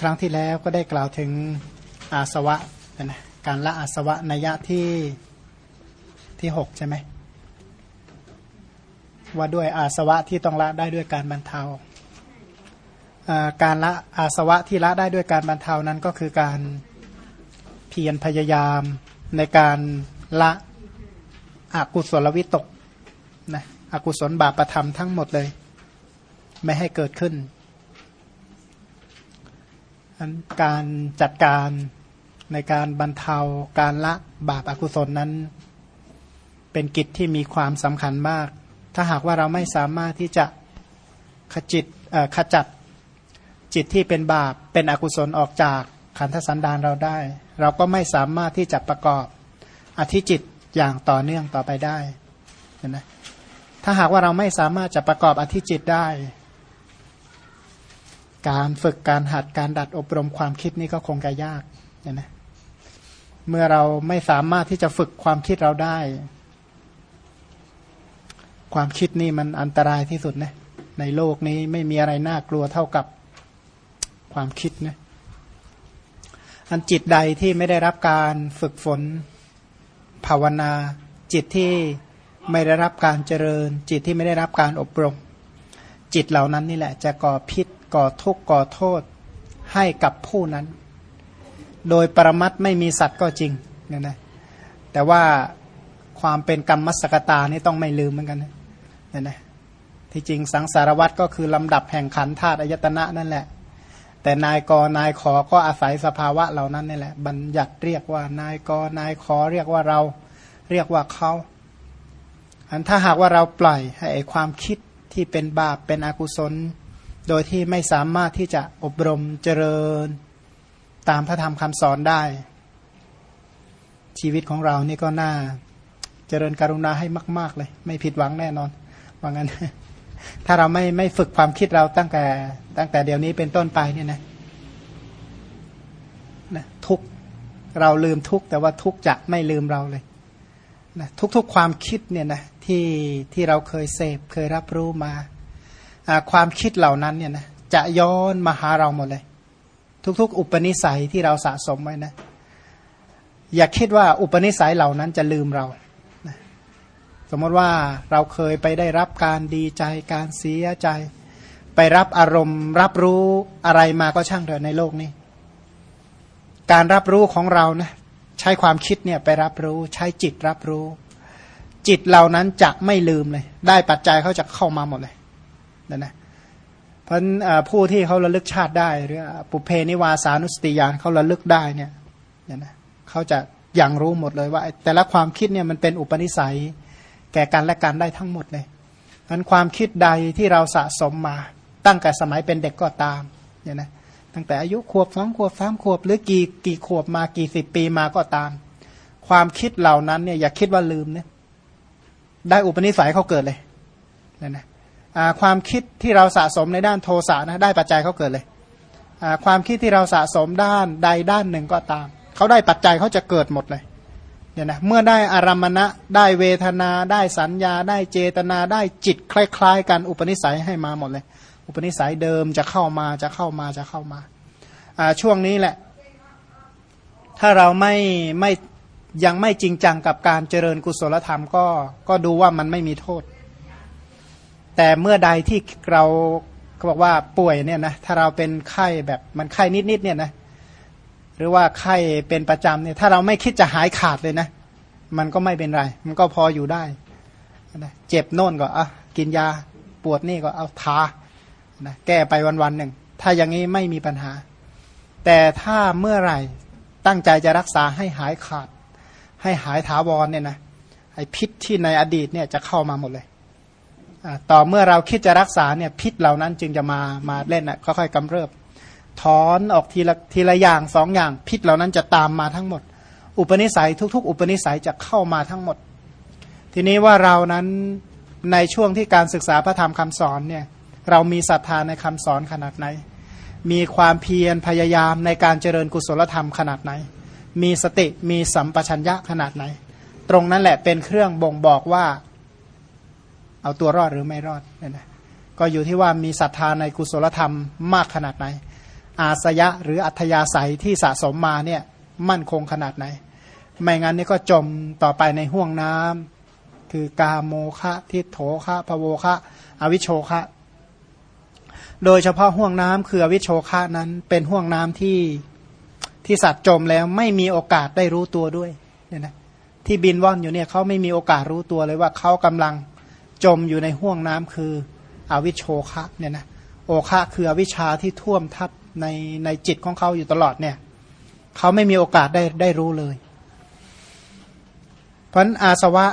ครั้งที่แล้วก็ได้กล่าวถึงอาสวะนะการละอาสวะนัยะที่ที่หกใช่ไหมว่าด้วยอาสวะที่ต้องละได้ด้วยการบรรเทาการละอาสวะที่ละได้ด้วยการบรรเทานั้นก็คือการเพียรพยายามในการละอกุศลวิตกนะอกุศลบาปธรรมทั้งหมดเลย ไม่ให้เกิดขึ้น การจัดการในการบรรเทาการละบาปอากุศลนั้น เป็นกิจที่มีความสำคัญมาก ถ้าหากว่าเราไม่สามารถที่จะขจิตขจัดจิตที่เป็นบาปเป็นอกุศลออกจากขันธสันดานเราได้ เราก็ไม่สามารถที่จะประกอบอธิจิตอย่างต่อเนื่องต่อไปได้เห็นไหมถ้าหากว่าเราไม่สามารถจะประกอบอธิจิตได้ การฝึกการหัดการดัดอบรมความคิดนี่ก็คงจะยากเห็นไหมเมื่อเราไม่สามารถที่จะฝึกความคิดเราได้ ความคิดนี่มันอันตรายที่สุดนะในโลกนี้ไม่มีอะไรน่ากลัวเท่ากับความคิดนะอันจิตใดที่ไม่ได้รับการฝึกฝนภาวนา จิตที่ไม่ได้รับการเจริญ จิตที่ไม่ได้รับการอบรม จิตเหล่านั้นนี่แหละ จะก่อพิษ ก่อทุกข์ก่อโทษให้กับผู้นั้น โดยปรมัตไม่มีสัตว์ก็จริงเนี่ยนะแต่ว่าความเป็นกรรมสกตานี่ต้องไม่ลืมเหมือนกันนะเนี่ยนะที่จริงสังสารวัตรก็คือลำดับแห่งขันธาตุอายตนะนั่นแหละ แต่นายกนายขอก็อาศัยสภาวะเหล่านั้นนี่แหละ บัญญัติเรียกว่านายกนายขอเรียกว่าเราเรียกว่าเขาอันถ้าหากว่าเราปล่อยให้ความคิดที่เป็นบาปเป็นอกุศล โดยที่ไม่สามารถที่จะอบรมเจริญตามพระธรรมคำสอนได้ ชีวิตของเรานี่ก็น่า เจริญกรุณาให้มาก ๆ เลย ไม่ผิดหวังแน่นอนว่างั้น ถ้าเราไม่ไม่ฝึกความคิดเราตั้งแต่ ตั้งแต่เดี๋ยวนี้เป็นต้นไปเนี่ยนะนะทุกเราลืมทุกแต่ว่าทุกจะไม่ลืมเราเลยนะทุกๆความคิดเนี่ยนะที่ที่เราเคยเสพเคยรับรู้มา ความคิดเหล่านั้นเนี่ยนะจะย้อนมาหาเราหมดเลย ทุก ๆ อุปนิสัยที่เราสะสมไว้นะ อย่าคิดว่าอุปนิสัยเหล่านั้นจะลืมเราสมมติว่าเราเคยไปได้รับการดีใจการเสียใจ ไปรับอารมณ์ รับรู้อะไรมาก็ช่างเถอะในโลกนี้ การรับรู้ของเรานะใช้ความคิดเนี่ยไปรับรู้ ใช้จิตรับรู้ จิตเหล่านั้นจะไม่ลืมเลย ได้ปัจจัยเขาจะเข้ามาหมดเลย นั่นนะเพราะผู้ที่เขาระลึกชาติได้หรือปุเพนิวาสานุสติยานเขาระลึกได้เนี่ยเนี่ยนะเขาจะอย่างรู้หมดเลยว่า แต่ละความคิดเนี่ยมันเป็นอุปนิสัย แก่กันและกันได้ทั้งหมดเลยนั้นความคิดใดที่เราสะสมมาตั้งแต่สมัยเป็นเด็กก็ตามเนี่ยนะตั้งแต่อายุขวบสองขวบสามขวบ หรือกี่กี่ขวบมากี่สิบปีมาก็ตาม ความคิดเหล่านั้นเนี่ยอย่าคิดว่าลืมเนี่ยได้อุปนิสัยเขาเกิดเลยเนี่ยนะ ความคิดที่เราสะสมในด้านโทสะนะได้ปัจจัยเขาเกิดเลย ความคิดที่เราสะสมด้านใดด้านหนึ่งก็ตาม เขาได้ปัจจัยเขาจะเกิดหมดเลยเนี่ยนะเมื่อได้อารมณะได้เวทนาได้สัญญา ได้เจตนาได้จิตคล้าย ๆ กันอุปนิสัยให้มาหมดเลย อุปนิสัยเดิมจะเข้ามาจะเข้ามาจะเข้ามาอ่าช่วงนี้แหละ ถ้าเราไม่ไม่ยังไม่จริงจังกับการเจริญกุศลธรรมก็ก็ดูว่ามันไม่มีโทษ แต่เมื่อใดที่เราเขาบอกว่าป่วยเนี่ยนะถ้าเราเป็นไข้แบบมันไข้นิดๆเนี่ยนะหรือว่าไข้เป็นประจำเนี่ยถ้าเราไม่คิดจะหายขาดเลยนะ มันก็ไม่เป็นไร มันก็พออยู่ได้นะเจ็บโน่นก็อะกินยาปวดนี่ก็เอาทานะแก้ไปวันๆหนึ่งถ้าอย่างนี้ไม่มีปัญหา แต่ถ้าเมื่อไหร่ตั้งใจจะรักษาให้หายขาด ให้หายถาวรเนี่ยนะไอพิษที่ในอดีตเนี่ยจะเข้ามาหมดเลย ต่อเมื่อเราคิดจะรักษาเนี่ยพิษเหล่านั้นจึงจะมามาเล่นนะค่อยๆกำเริบ ถอนออกทีละทีละอย่างสองอย่างพิษเหล่านั้นจะตามมาทั้งหมด อุปนิสัยทุก ๆ อุปนิสัยจะเข้ามาทั้งหมด ทีนี้ว่าเรานั้นในช่วงที่การศึกษาพระธรรมคำสอนเนี่ยเรามีศรัทธาในคำสอนขนาดไหน มีความเพียรพยายามในการเจริญกุศลธรรมขนาดไหน มีสติมีสัมปชัญญะขนาดไหน ตรงนั้นแหละเป็นเครื่องบ่งบอกว่า เอาตัวรอดหรือไม่รอดเนี่ยนะก็อยู่ที่ว่ามีศรัทธาในกุศลธรรมมากขนาดไหน อาสยะหรืออัธยาศัยที่สะสมมาเนี่ยมั่นคงขนาดไหน ไม่งั้นนี่ก็จมต่อไปในห่วงน้ำคือกาโมคะทิโถคะพโวคะ อวิโชคะ โดยเฉพาะห่วงน้ำคืออวิโชคะนั้นเป็นห่วงน้ำที่ที่สัตว์จมแล้วไม่มีโอกาสได้รู้ตัวด้วยเนี่ยนะที่บินว่อนอยู่เนี่ยเขาไม่มีโอกาสรู้ตัวเลยว่าเขากำลัง จมอยู่ในห่วงน้ำคืออวิโชคะเนี่ยนะโอคะคืออวิชชาที่ท่วมทับในในจิตของเขาอยู่ตลอดเนี่ยเขาไม่มีโอกาสได้ได้รู้เลย เพราะอาสวะ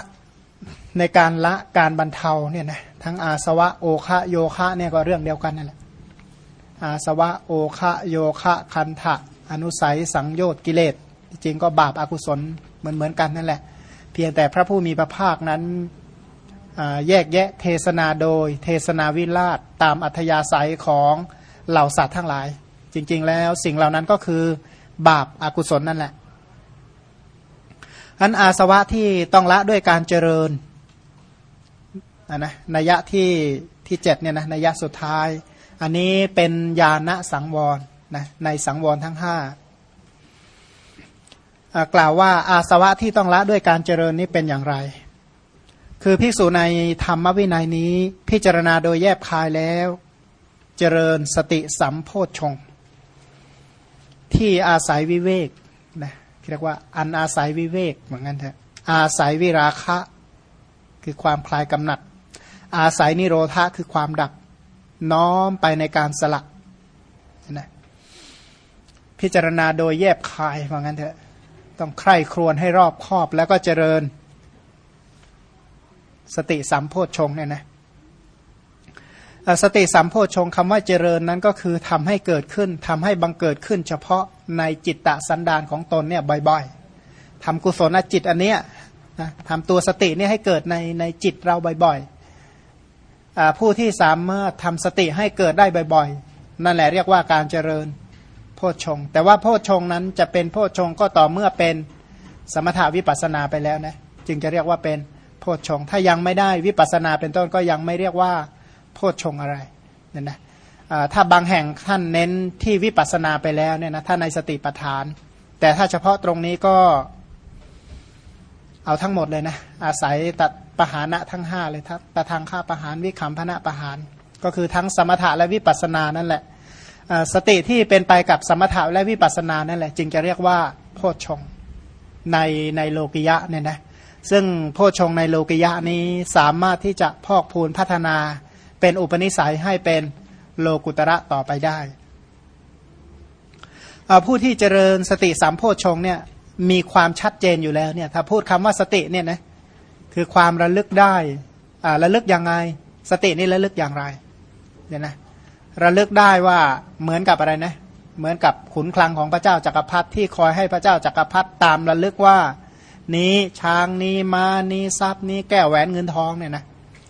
ในการละการบรรเทาเนี่ยนะทั้งอาสวะโอคะโยคะเนี่ยก็เรื่องเดียวกันนั่นแหละอาสวะโอคะโยคะคันทะอนุสัยสังโยชน์กิเลสจริงก็บาปอากุศลเหมือนเหมือนกันนั่นแหละ เพียงแต่พระผู้มีพระภาคนั้น แยกแยะเทศนาโดย เทศนาวิราชตามอัธยาศัยของเหล่าสัตว์ทั้งหลาย จริง ๆ แล้วสิ่งเหล่านั้นก็คือบาปอากุศลนั่นแหละอันอาสวะที่ต้องละด้วยการเจริญนะนะนัยะที่ที่เจ็ดเนี่ยนะนัยะสุดท้าย อันนี้เป็นญาณสังวรนะในสังวรทั้งห้ากล่าวว่าอาสวะที่ต้องละด้วยการเจริญนี้เป็นอย่างไร คือภิกษุในธรรมวินัยนี้ พิจารณาโดยแยบคายแล้ว เจริญสติสัมโพชฌงที่อาศัยวิเวกนะเรียกว่าอันอาศัยวิเวกเหมือนกันเถอะอาศัยวิราคะ คือความคลายกำหนัด อาศัยนิโรธะคือความดับ น้อมไปในการสละนะพิจารณาโดยแยบคายเหมือนกันเถอะต้องใคร่ครวญให้รอบคอบแล้วก็เจริญ สติสัมโพชฌงเนี่ยนะสติสัมโพชฌงคำว่าเจริญนั้นก็คือทำให้เกิดขึ้นทำให้บังเกิดขึ้น เฉพาะในจิตตะสันดานของตนเนี่ยบ่อยๆทำกุศลจิตอันเนี้ยนะทำตัวสติเนี่ยให้เกิดในในจิตเราบ่อยๆผู้ที่สามารถทำสติให้เกิดได้บ่อยๆ นั่นแหละเรียกว่าการเจริญโพชฌงแต่ว่าโพชฌงนั้นจะเป็นโพชฌงก็ต่อเมื่อเป็นสมถาวิปัสนาไปแล้วนะจึงจะเรียกว่าเป็นโชฌงถ้ายังไม่ได้วิปัสนาเป็นต้นก็ยังไม่เรียกว่าโพชฌงอะไรเนี่ยนะถ้าบางแห่งท่านเน้นที่วิปัสนาไปแล้วเนี่ยนะถ้าในสติปัฏฐาน แต่ถ้าเฉพาะตรงนี้ก็เอาทั้งหมดเลยนะอาศัยตัดปหานะทั้งห้าเลยทัตทางข้าปหานวิคัมพนะปหานก็คือทั้งสมถะและวิปัสนานั่นแหละสติที่เป็นไปกับสมถะและวิปัสสนานั่นแหละ จึงจะเรียกว่าโพชฌงในในโลกิยะเนี่ยนะ ซึ่งโพชฌงในโลกิยะนี้สามารถที่จะพอกพูนพัฒนา เป็นอุปนิสัยให้เป็นโลกุตระต่อไปได้ ผู้ที่เจริญสติสามโพชฌงเนี่ยมีความชัดเจนอยู่แล้วเนี่ยถ้าพูดคำว่าสติเนี่ยนะคือความระลึกได้ระลึกยังไง สตินี่ระลึกอย่างไรเนี่ยนะระลึกได้ว่าเหมือนกับอะไรนะเหมือนกับขุนคลังของพระเจ้าจักรพรรดิที่คอยให้พระเจ้าจักรพรรดิตามระลึกว่า นี้ช้างนี้มานี้ทรัพย์นี้แก้วแหวนเงินทองเนี่ยนะ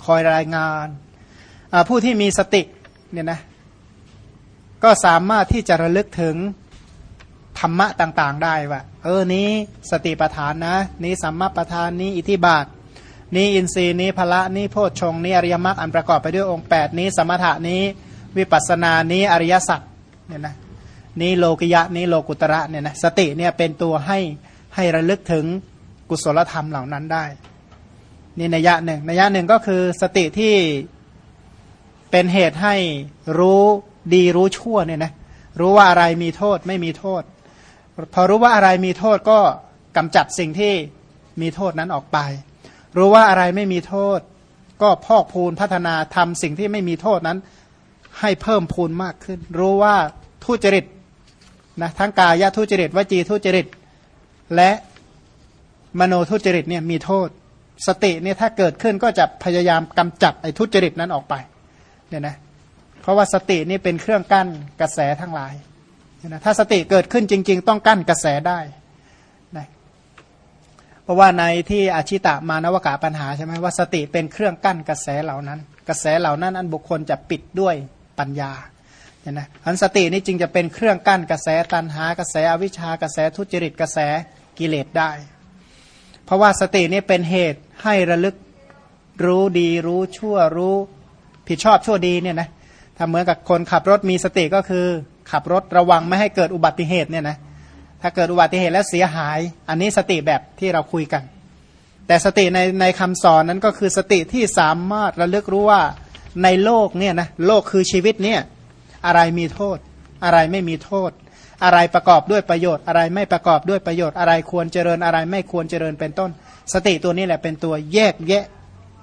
คอยรายงานผู้ที่มีสติเนี่ยนะก็สามารถที่จะระลึกถึงธรรมะต่างๆ ได้ว่าเออนี้สติปัฏฐานนะ นี้สัมมาปัฏฐานนี้อิทิบาทนี้อินทรีย์นี้พละนี้โพชฌงนี้อริยมรรคอันประกอบไปด้วยองค์ 8 นี้สมถะนี้วิปัสสนานี้อริยสัจเนี่ยนะนี้โลกิยะนี้โลกุตระเนี่ยนะสติเนี่ยเป็นตัวให้ให้ระลึกถึง กุศลธรรมเหล่านั้นได้ นี่นัยยะหนึ่งนัยยะหนึ่งก็คือสติที่เป็นเหตุให้รู้ดีรู้ชั่วเนี่ยนะรู้ว่าอะไรมีโทษไม่มีโทษ พอรู้ว่าอะไรมีโทษก็กำจัดสิ่งที่มีโทษนั้นออกไป รู้ว่าอะไรไม่มีโทษ ก็พอกพูนพัฒนาทำสิ่งที่ไม่มีโทษนั้น ให้เพิ่มพูนมากขึ้น รู้ว่าทุจริตนะทั้งกายทุจริตวจีทุจริต และ มโนทุจริตเนี่ยมีโทษ สติเนี่ยถ้าเกิดขึ้นก็จะพยายามกำจัดไอ้ทุจริตนั้นออกไปเนี่ยนะเพราะว่าสตินี่เป็นเครื่องกั้นกระแสทั้งหลายนะถ้าสติเกิดขึ้นจริง ๆ ต้องกั้นกระแสได้นะเพราะว่าในที่อาชิตะมานวกาปัญหาใช่ไหมว่าสติเป็นเครื่องกั้นกระแสเหล่านั้น กระแสเหล่านั้นอันบุคคลจะปิดด้วยปัญญาเนี่ยนะอันสตินี่จึงจะเป็นเครื่องกั้นกระแสตันหากระแสอวิชากระแสทุจริตกระแสกิเลสได้ เพราะว่าสตินี่เป็นเหตุให้ระลึกรู้ดีรู้ชั่วรู้ผิดชอบชั่วดีเนี่ยนะถ้าเหมือนกับคนขับรถมีสติก็คือ ขับรถระวังไม่ให้เกิดอุบัติเหตุเนี่ยนะถ้าเกิดอุบัติเหตุแล้วเสียหาย อันนี้สติแบบที่เราคุยกัน แต่สติในในคำสอนนั้นก็คือสติที่สามารถระลึกรู้ว่าในโลกเนี่ยนะโลกคือชีวิตเนี่ยอะไรมีโทษ อะไรไม่มีโทษ อะไรประกอบด้วยประโยชน์อะไรไม่ประกอบด้วยประโยชน์อะไรควรเจริญอะไรไม่ควรเจริญเป็นต้น สติตัวนี้แหละเป็นตัวแยกแยะ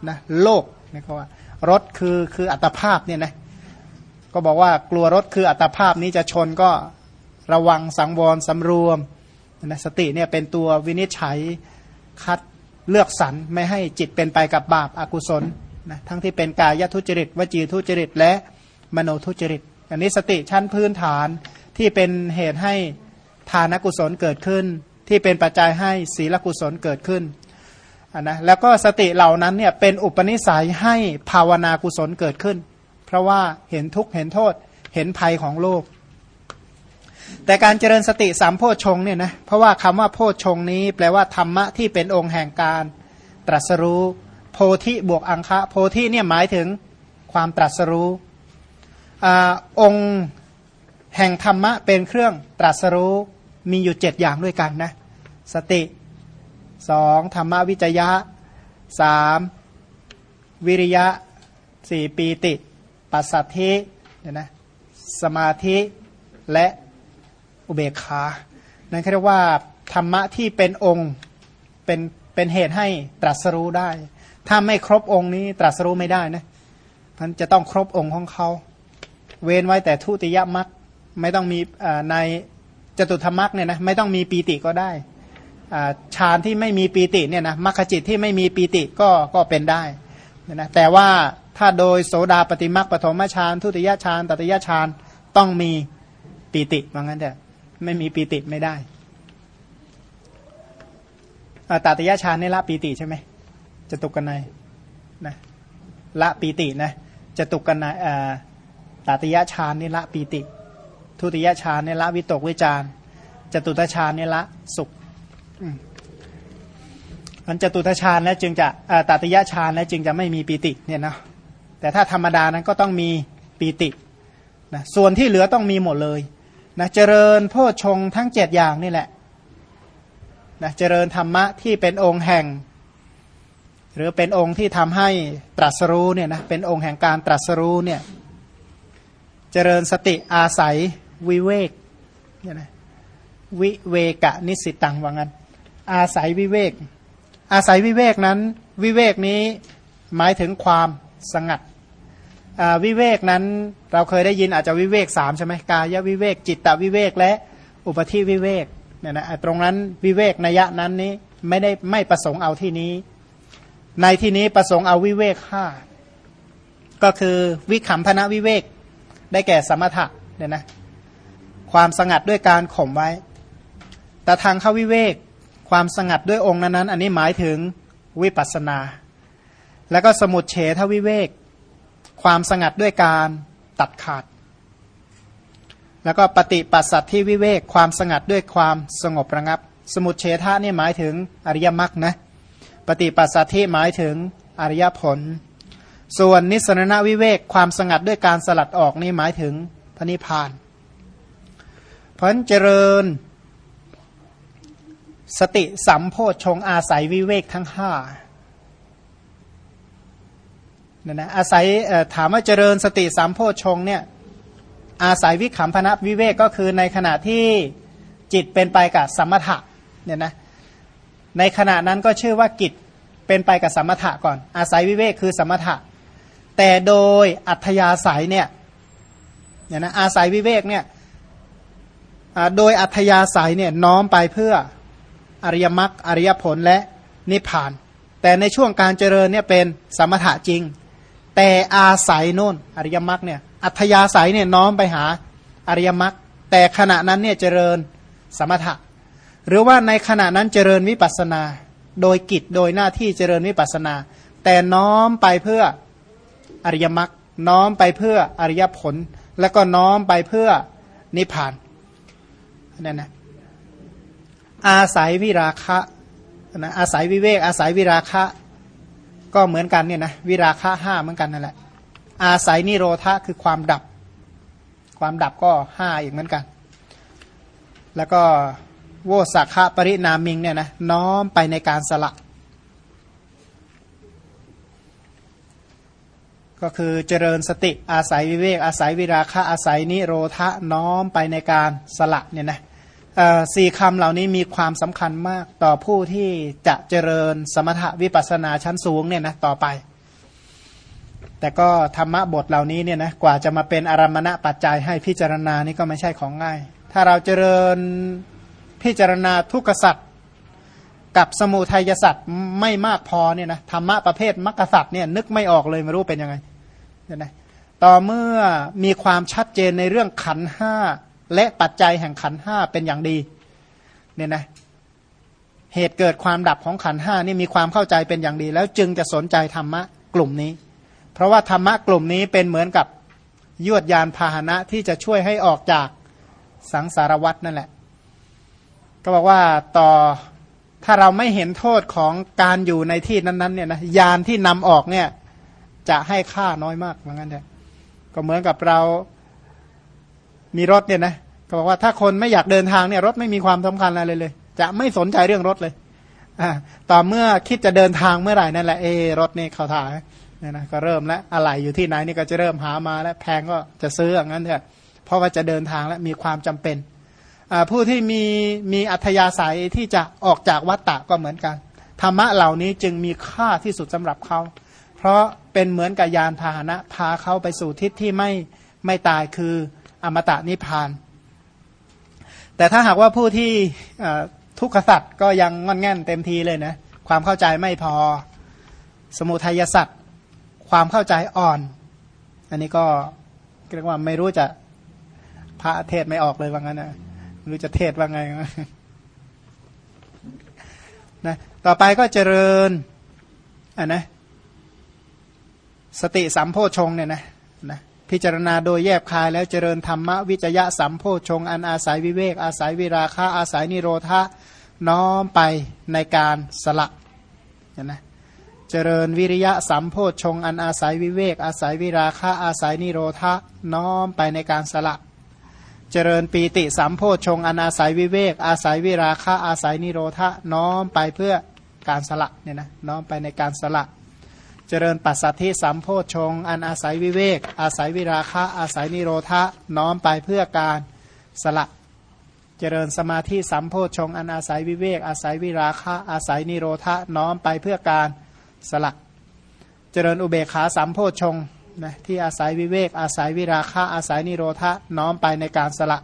นะโลกนี่เขาว่ารถคือคืออัตภาพเนี่ยนะก็บอกว่ากลัวรถคืออัตภาพนี้จะชนก็ระวังสังวรสำรวมนะสติเนี่ยเป็นตัววินิจฉัยคัดเลือกสรรไม่ให้จิตเป็นไปกับบาปอากุศลนะทั้งที่เป็นกายทุจริตวจีทุจริตและมโนทุจริต อันนี้สติชั้นพื้นฐาน ที่เป็นเหตุให้ทานกุศลเกิดขึ้น ที่เป็นปัจจัยให้ศีลกุศลเกิดขึ้นนะแล้วก็สติเหล่านั้นเนี่ยเป็นอุปนิสัยให้ภาวนากุศลเกิดขึ้น เพราะว่าเห็นทุกข์เห็นโทษเห็นภัยของโลก แต่การเจริญสติสามโพชฌงเนี่ยนะเพราะว่าคำว่าโพชฌงนี้ แปลว่าธรรมะที่เป็นองค์แห่งการตรัสรู้ โพธิบวกอังคะ โพธิเนี่ยหมายถึงความตรัสรู้อองค์ แห่งธรรมะเป็นเครื่องตรัสรู้มีอยู่เจ็ดอย่างด้วยกันนะ สติสองธรรมวิจยะสามวิริยะสี่ปีติ ปัสสัทธิเนี่ยนะสมาธิและอุเบกขา นั่นเรียกว่าธรรมะที่เป็นองค์เป็นเป็นเหตุให้ตรัสรู้ได้ ถ้าไม่ครบองค์นี้ตรัสรู้ไม่ได้นะมันจะต้องครบองค์ของเขา เว้นไว้แต่ทุติยมรรค ไม่ต้องมีในจตุธรรมรรคเนี่ยนะไม่ต้องมีปีติก็ได้ฌานที่ไม่มีปีติเนี่ยนะมรรคจิตที่ไม่มีปีติก็ก็เป็นได้นะแต่ว่าถ้าโดยโสดาปฏิมรรคปฐมฌานทุติยฌานตติยฌานต้องมีปีติว่างั้นแต่ไม่มีปีติไม่ได้ตติยฌานนี่ละปีติใช่ไหมจะตุกกันในนะละปีตินะจะตุกกันในตติยฌานนี่ละปีติ ทุติยฌานนี่ละวิตกวิจารจตุตฌานนี่ละสุขมันจตุทชานแล้วจึงจะตติยะชานแล้วจึงจะไม่มีปีติเนี่ยนะแต่ถ้าธรรมดานั้นก็ต้องมีปีตินะส่วนที่เหลือต้องมีหมดเลยนะเจริญโพชงทั้งเจ็ดอย่างนี่แหละนะเจริญธรรมะที่เป็นองค์แห่ง หรือเป็นองค์ที่ทำให้ตรัสรู้เนี่ยนะเป็นองค์แห่งการตรัสรู้เนี่ยเจริญสติอาศัย วิเวกเนี่ยนะวิเวกะนิสิตังว่างั้น อาศัยวิเวก อาศัยวิเวกนั้น วิเวกนี้หมายถึงความสงัดวิเวกนั้นเราเคยได้ยินอาจจะวิเวกสามใช่ไหมกายวิเวก จิตตวิเวกและอุปธิวิเวกเนี่ยนะตรงนั้นวิเวกนัยะนั้นนี้ไม่ได้ไม่ประสงค์เอาที่นี้ ในที่นี้ประสงค์เอาวิเวกห้าก็คือวิขำพนะวิเวก ได้แก่สมถะเนี่ยนะ ความสงัดด้วยการข่มไว้ แต่ทางเข้าวิเวก ความสงัดด้วยองค์นั้นอันนี้หมายถึงวิปัสนา แล้วก็สมุดเฉทวิเวก ความสงัดด้วยการตัดขาด แล้วก็ปฏิปัสสัตที่วิเวก ความสงัดด้วยความสงบระงับ สมุดเฉทะนี่หมายถึงอริยมรรคนะ ปฏิปัสสัตที่หมายถึงอริยผล ส่วนนิสรณวิเวก ความสงัดด้วยการสลัดออกนี่หมายถึงพระนิพพาน เพราะเจริญ สติสัมโพชงอาศัยวิเวกทั้งห้าเนี่ยนะอาศัยถามว่าเจริญสติสัมโพชงเนี่ยอาศัยวิขำพนับวิเวกก็คือในขณะที่จิตเป็นไปกับสมถะเนี่ยนะในขณะนั้นก็ชื่อว่ากิจเป็นไปกับสมถะก่อน อาศัยวิเวกคือสมถะ แต่โดยอัธยาศัยเนี่ยเนี่ยนะอาศัยวิเวกเนี่ย โดยอัธยาศัยเนี่ยน้อมไปเพื่ออริยมรรคอริยผลและนิพพาน แต่ในช่วงการเจริญเนี่ยเป็นสมถะจริง แต่อาศัยโน่นอริยมรรคเนี่ยอัธยาศัยเนี่ยน้อมไปหาอริยมรรคแต่ขณะนั้นเนี่ยเจริญสมถะ หรือว่าในขณะนั้นเจริญวิปัสนา โดยกิจโดยหน้าที่เจริญวิปัสนา แต่น้อมไปเพื่ออริยมรรคน้อมไปเพื่ออริยผล แล้วก็น้อมไปเพื่อนิพพาน นั่นนะอาศัยวิราคะนะอาศัยวิเวก อาศัยวิราคะ ก็เหมือนกันเนี่ยนะวิราคะห้าเหมือนกันนั่นแหละ อาศัยนิโรธะคือความดับ ความดับก็ห้าอีกเหมือนกัน แล้วก็โวสักะปรินามิงเนี่ยนะน้อมไปในการสละ ก็คือเจริญสติอาศัยวิเวก อาศัยวิราคะอาศัยนิโรธะน้อมไปในการสละเนี่ยนะสี่คำเหล่านี้มีความสำคัญมากต่อผู้ที่จะเจริญสมถวิปัสนาชั้นสูงเนี่ยนะต่อไป แต่ก็ธรรมะบทเหล่านี้เนี่ยนะกว่าจะมาเป็นอารมณะปัจจัยให้พิจารณานี่ก็ไม่ใช่ของง่าย ถ้าเราเจริญพิจารณาทุกขสัตว์กับสมุทัยสัตว์ไม่มากพอเนี่ยนะธรรมะประเภทมรรคสัตว์เนี่ยนึกไม่ออกเลยไม่รู้เป็นยังไง เนี่ยนะต่อเมื่อมีความชัดเจนในเรื่องขันห้าและปัจจัยแห่งขันห้าเป็นอย่างดีเนี่ยนะเหตุเกิดความดับของขันห้านี่มีความเข้าใจเป็นอย่างดี แล้วจึงจะสนใจธรรมะกลุ่มนี้ เพราะว่าธรรมะกลุ่มนี้เป็นเหมือนกับยวดยานพาหนะที่จะช่วยให้ออกจากสังสารวัตนั่นแหละ ก็บอกว่าต่อถ้าเราไม่เห็นโทษของการอยู่ในที่นั้นๆเนี่ยนะยานที่นำออกเนี่ย จะให้ค่าน้อยมากเหมือนกันเถอะก็เหมือนกับเรามีรถเนี่ยนะก็บอกว่าถ้าคนไม่อยากเดินทางเนี่ยรถไม่มีความสำคัญอะไรเลย จะไม่สนใจเรื่องรถเลยอ่าต่อเมื่อคิดจะเดินทางเมื่อไหร่นั่นแหละเอรถนี่เขาถ่ายเนี่ยนะก็เริ่มแล้วอะไรอยู่ที่ไหนนี่ก็จะเริ่มหามาแล้วแพงก็จะซื้ออย่างนั้นเถอะเพราะว่าจะเดินทางและมีความจำเป็นผู้ที่มีมีอัธยาศัยที่จะออกจากวัฏฏะก็เหมือนกัน ธรรมะเหล่านี้จึงมีค่าที่สุดสำหรับเขา เพราะเป็นเหมือนกับยานพาหนะพาเขาไปสู่ทิศที่ไม่ไม่ตายคืออมตะนิพพาน แต่ถ้าหากว่าผู้ที่ทุกขสัตว์ก็ยังงอนแง่นเต็มทีเลยนะความเข้าใจไม่พอ สมุทัยสัตว์ความเข้าใจอ่อน อันนี้ก็เรียกว่าไม่รู้จะพระเทศไม่ออกเลยว่างั้นนะรู้จะเทศว่าไงนะต่อไปก็เจริญอะนะ สติสัมโพชงเนี่ยนะนะพิจารณาโดยแยบคายแล้วเจริญธรรมวิจยะสัมโพชง อันอาศัยวิเวก อาศัยวิราคะอาศัยนิโรธะน้อมไปในการสละเนี่ยนะเจริญวิริยะสัมโพชง อันอาศัยวิเวก อาศัยวิราคะอาศัยนิโรธะน้อมไปในการสละ เจริญปีติสัมโพชง อันอาศัยวิเวก อาศัยวิราคะอาศัยนิโรธะน้อมไปเพื่อการสละเนี่ยนะน้อมไปในการสละ จริญปัสสัทธิสัมโพชง อันอาศัยวิเวก อาศัยวิราคะ อาศัยนิโรธะน้อมไปเพื่อการสละ เจริญสมาธิสัมโพชง อันอาศัยวิเวก อาศัยวิราคะ อาศัยนิโรธะน้อมไปเพื่อการสละ เจริญอุเบกขาสัมโพชงนะที่อาศัยวิเวก อาศัยวิราคะ อาศัยนิโรธะน้อมไปในการสละ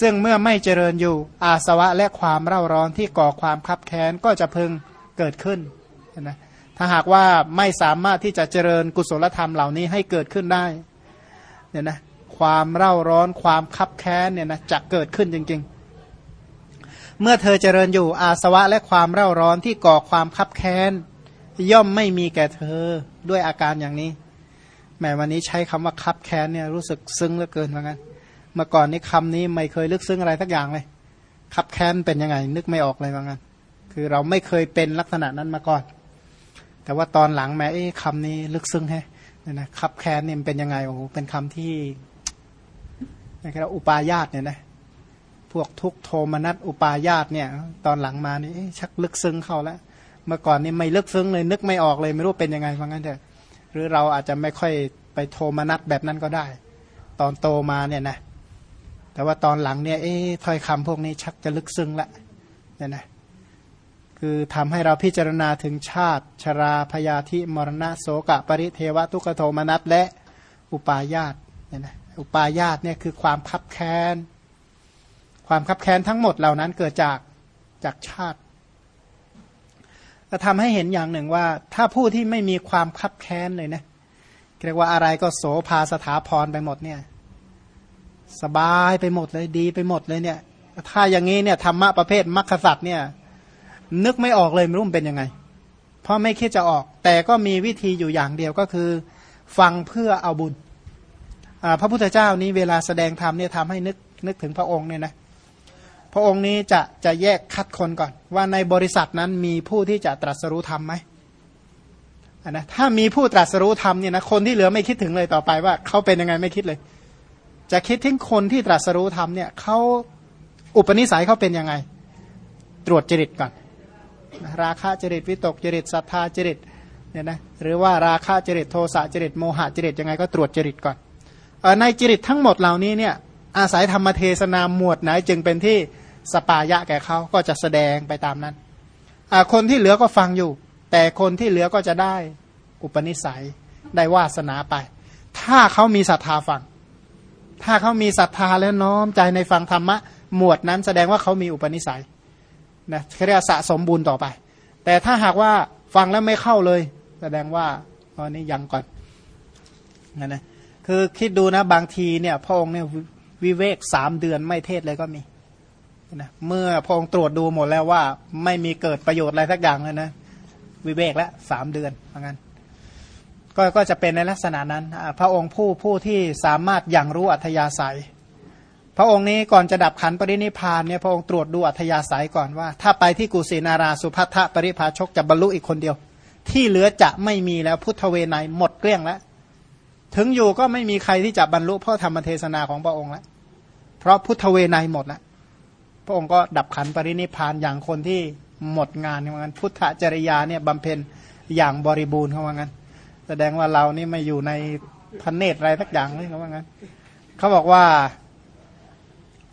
ซึ่งเมื่อไม่เจริญอยู่อาสวะและความเร่าร้อนที่ก่อความคับแค้นก็จะพึงเกิดขึ้นนะ ถ้าหากว่าไม่สามารถที่จะเจริญกุศลธรรมเหล่านี้ให้เกิดขึ้นได้เนี่ยนะความเร่าร้อนความคับแค้นเนี่ยนะจะเกิดขึ้นจริง ๆ เมื่อเธอเจริญอยู่อาสวะและความเร่าร้อนที่ก่อความคับแค้น ย่อมไม่มีแก่เธอด้วยอาการอย่างนี้แหมวันนี้ใช้คำว่าคับแค้นเนี่ยรู้สึกซึ้งเหลือเกินเหมือนกันเมื่อก่อนนี้คำนี้ไม่เคยลึกซึ้งอะไรสักอย่างเลยคับแค้นเป็นยังไง นึกไม่ออกเลยเหมือนกันคือเราไม่เคยเป็นลักษณะนั้นมาก่อน แต่ว่าตอนหลังแม้คำนี้ลึกซึ้งแฮะเนี่ยนะคับแค้นเนี่ยเป็นยังไงโอ้โหเป็นคำที่นะครับอุปายาตเนี่ยนะพวกทุกโทมนัสอุปายาตเนี่ย ตอนหลังมานี่ชักลึกซึ้งเข้าแล้ว เมื่อก่อนนี่ไม่ลึกซึ้งเลย นึกไม่ออกเลยไม่รู้เป็นยังไงเพราะงั้นเถอะหรือเราอาจจะไม่ค่อยไปโทมนัดแบบนั้นก็ได้ ตอนโตมาเนี่ยนะแต่ว่าตอนหลังเนี่ยเอ๊ะถ้อยคำพวกนี้ชักจะลึกซึ้งละเนี่ยนะ คือทำให้เราพิจารณาถึงชาติ ชราพยาธิมรณะโสกะ ปริเทวทุกโทมนัสและอุปาญาตเนี่ยนะอุปาญาตเนี่ยคือความคับแค้น ความคับแค้นทั้งหมดเหล่านั้นเกิดจากจากชาติจะทำให้เห็นอย่างหนึ่งว่า ถ้าผู้ที่ไม่มีความคับแค้นเลยนะเรียกว่าอะไรก็โสภาสถาพรไปหมดเนี่ย สบายไปหมดเลยดีไปหมดเลยเนี่ย ถ้าอย่างนี้เนี่ยธรรมะประเภทมรรคสัตว์เนี่ย นึกไม่ออกเลยไม่รู้มันเป็นยังไง เพราะไม่คิดจะออก แต่ก็มีวิธีอยู่อย่างเดียวก็คือ ฟังเพื่อเอาบุญพระพุทธเจ้านี้เวลาแสดงธรรมเนี่ยทำให้นึกนึกถึงพระองค์เนี่ยนะพระองค์นี้จะจะแยกคัดคนก่อน ว่าในบริษัทนั้นมีผู้ที่จะตรัสรู้ธรรมไหมนะถ้ามีผู้ตรัสรู้ธรรมเนี่ยนะคนที่เหลือไม่คิดถึงเลยต่อไปว่าเขาเป็นยังไงไม่คิดเลย จะคิดถึงคนที่ตรัสรู้ธรรมเนี่ยเขาอุปนิสัยเขาเป็นยังไง ตรวจจริตก่อน ราคะจริตวิตกจริตศรัทธาจริตเนี่ยนะหรือว่าราคะจริตโทสะจริตโมหะจริตยังไงก็ตรวจจริตก่อนในจริตทั้งหมดเหล่านี้เนี่ยอาศัยธรรมเทศนาหมวดไหนจึงเป็นที่สปายะแก่เขาก็จะแสดงไปตามนั้นคนที่เหลือก็ฟังอยู่ แต่คนที่เหลือก็จะได้อุปนิสัยได้วาสนาไป ถ้าเขามีศรัทธาฟัง ถ้าเขามีศรัทธาและน้อมใจในฟังธรรมะหมวดนั้นแสดงว่าเขามีอุปนิสัย นะเขาเรียกสะสมบุญต่อไป แต่ถ้าหากว่าฟังแล้วไม่เข้าเลย แสดงว่าตอนนี้ยังก่อนนะนะคือคิดดูนะบางทีเนี่ยพระองค์เนี่ยวิเวกสามเดือนไม่เทศเลยก็มีนะเมื่อพระองค์ตรวจดูหมดแล้วว่า ไม่มีเกิดประโยชน์อะไรสักอย่างเลยนะวิเวกแล้วสามเดือนเหมือนกันก็ก็จะเป็นในลักษณะนั้น พระองค์ผู้ผู้ที่สามารถอย่างรู้อัธยาศัย พระองค์นี้ก่อนจะดับขันปรินิพานเนี่ยพระองค์ตรวจดูอัธยาศัยก่อนว่า ถ้าไปที่กุสินาราสุภัทะปริภาชกจะบรรลุอีกคนเดียว ที่เหลือจะไม่มีแล้วพุทธเวไนหมดเกลี้ยงแล้ว ถึงอยู่ก็ไม่มีใครที่จะบรรลุเพราะธรรมเทศนาของพระองค์แล้วเพราะพุทธเวไนหมดแล้วพระองค์ก็ดับขันปรินิพานอย่างคนที่หมดงานเหมือนกันพุทธจริยาเนี่ยบำเพ็ญอย่างบริบูรณ์เขาว่างั้น แสดงว่าเรานี่ไม่อยู่ในพันเนตรอะไรสักอย่างเลยเขาว่างั้นเขาบอกว่า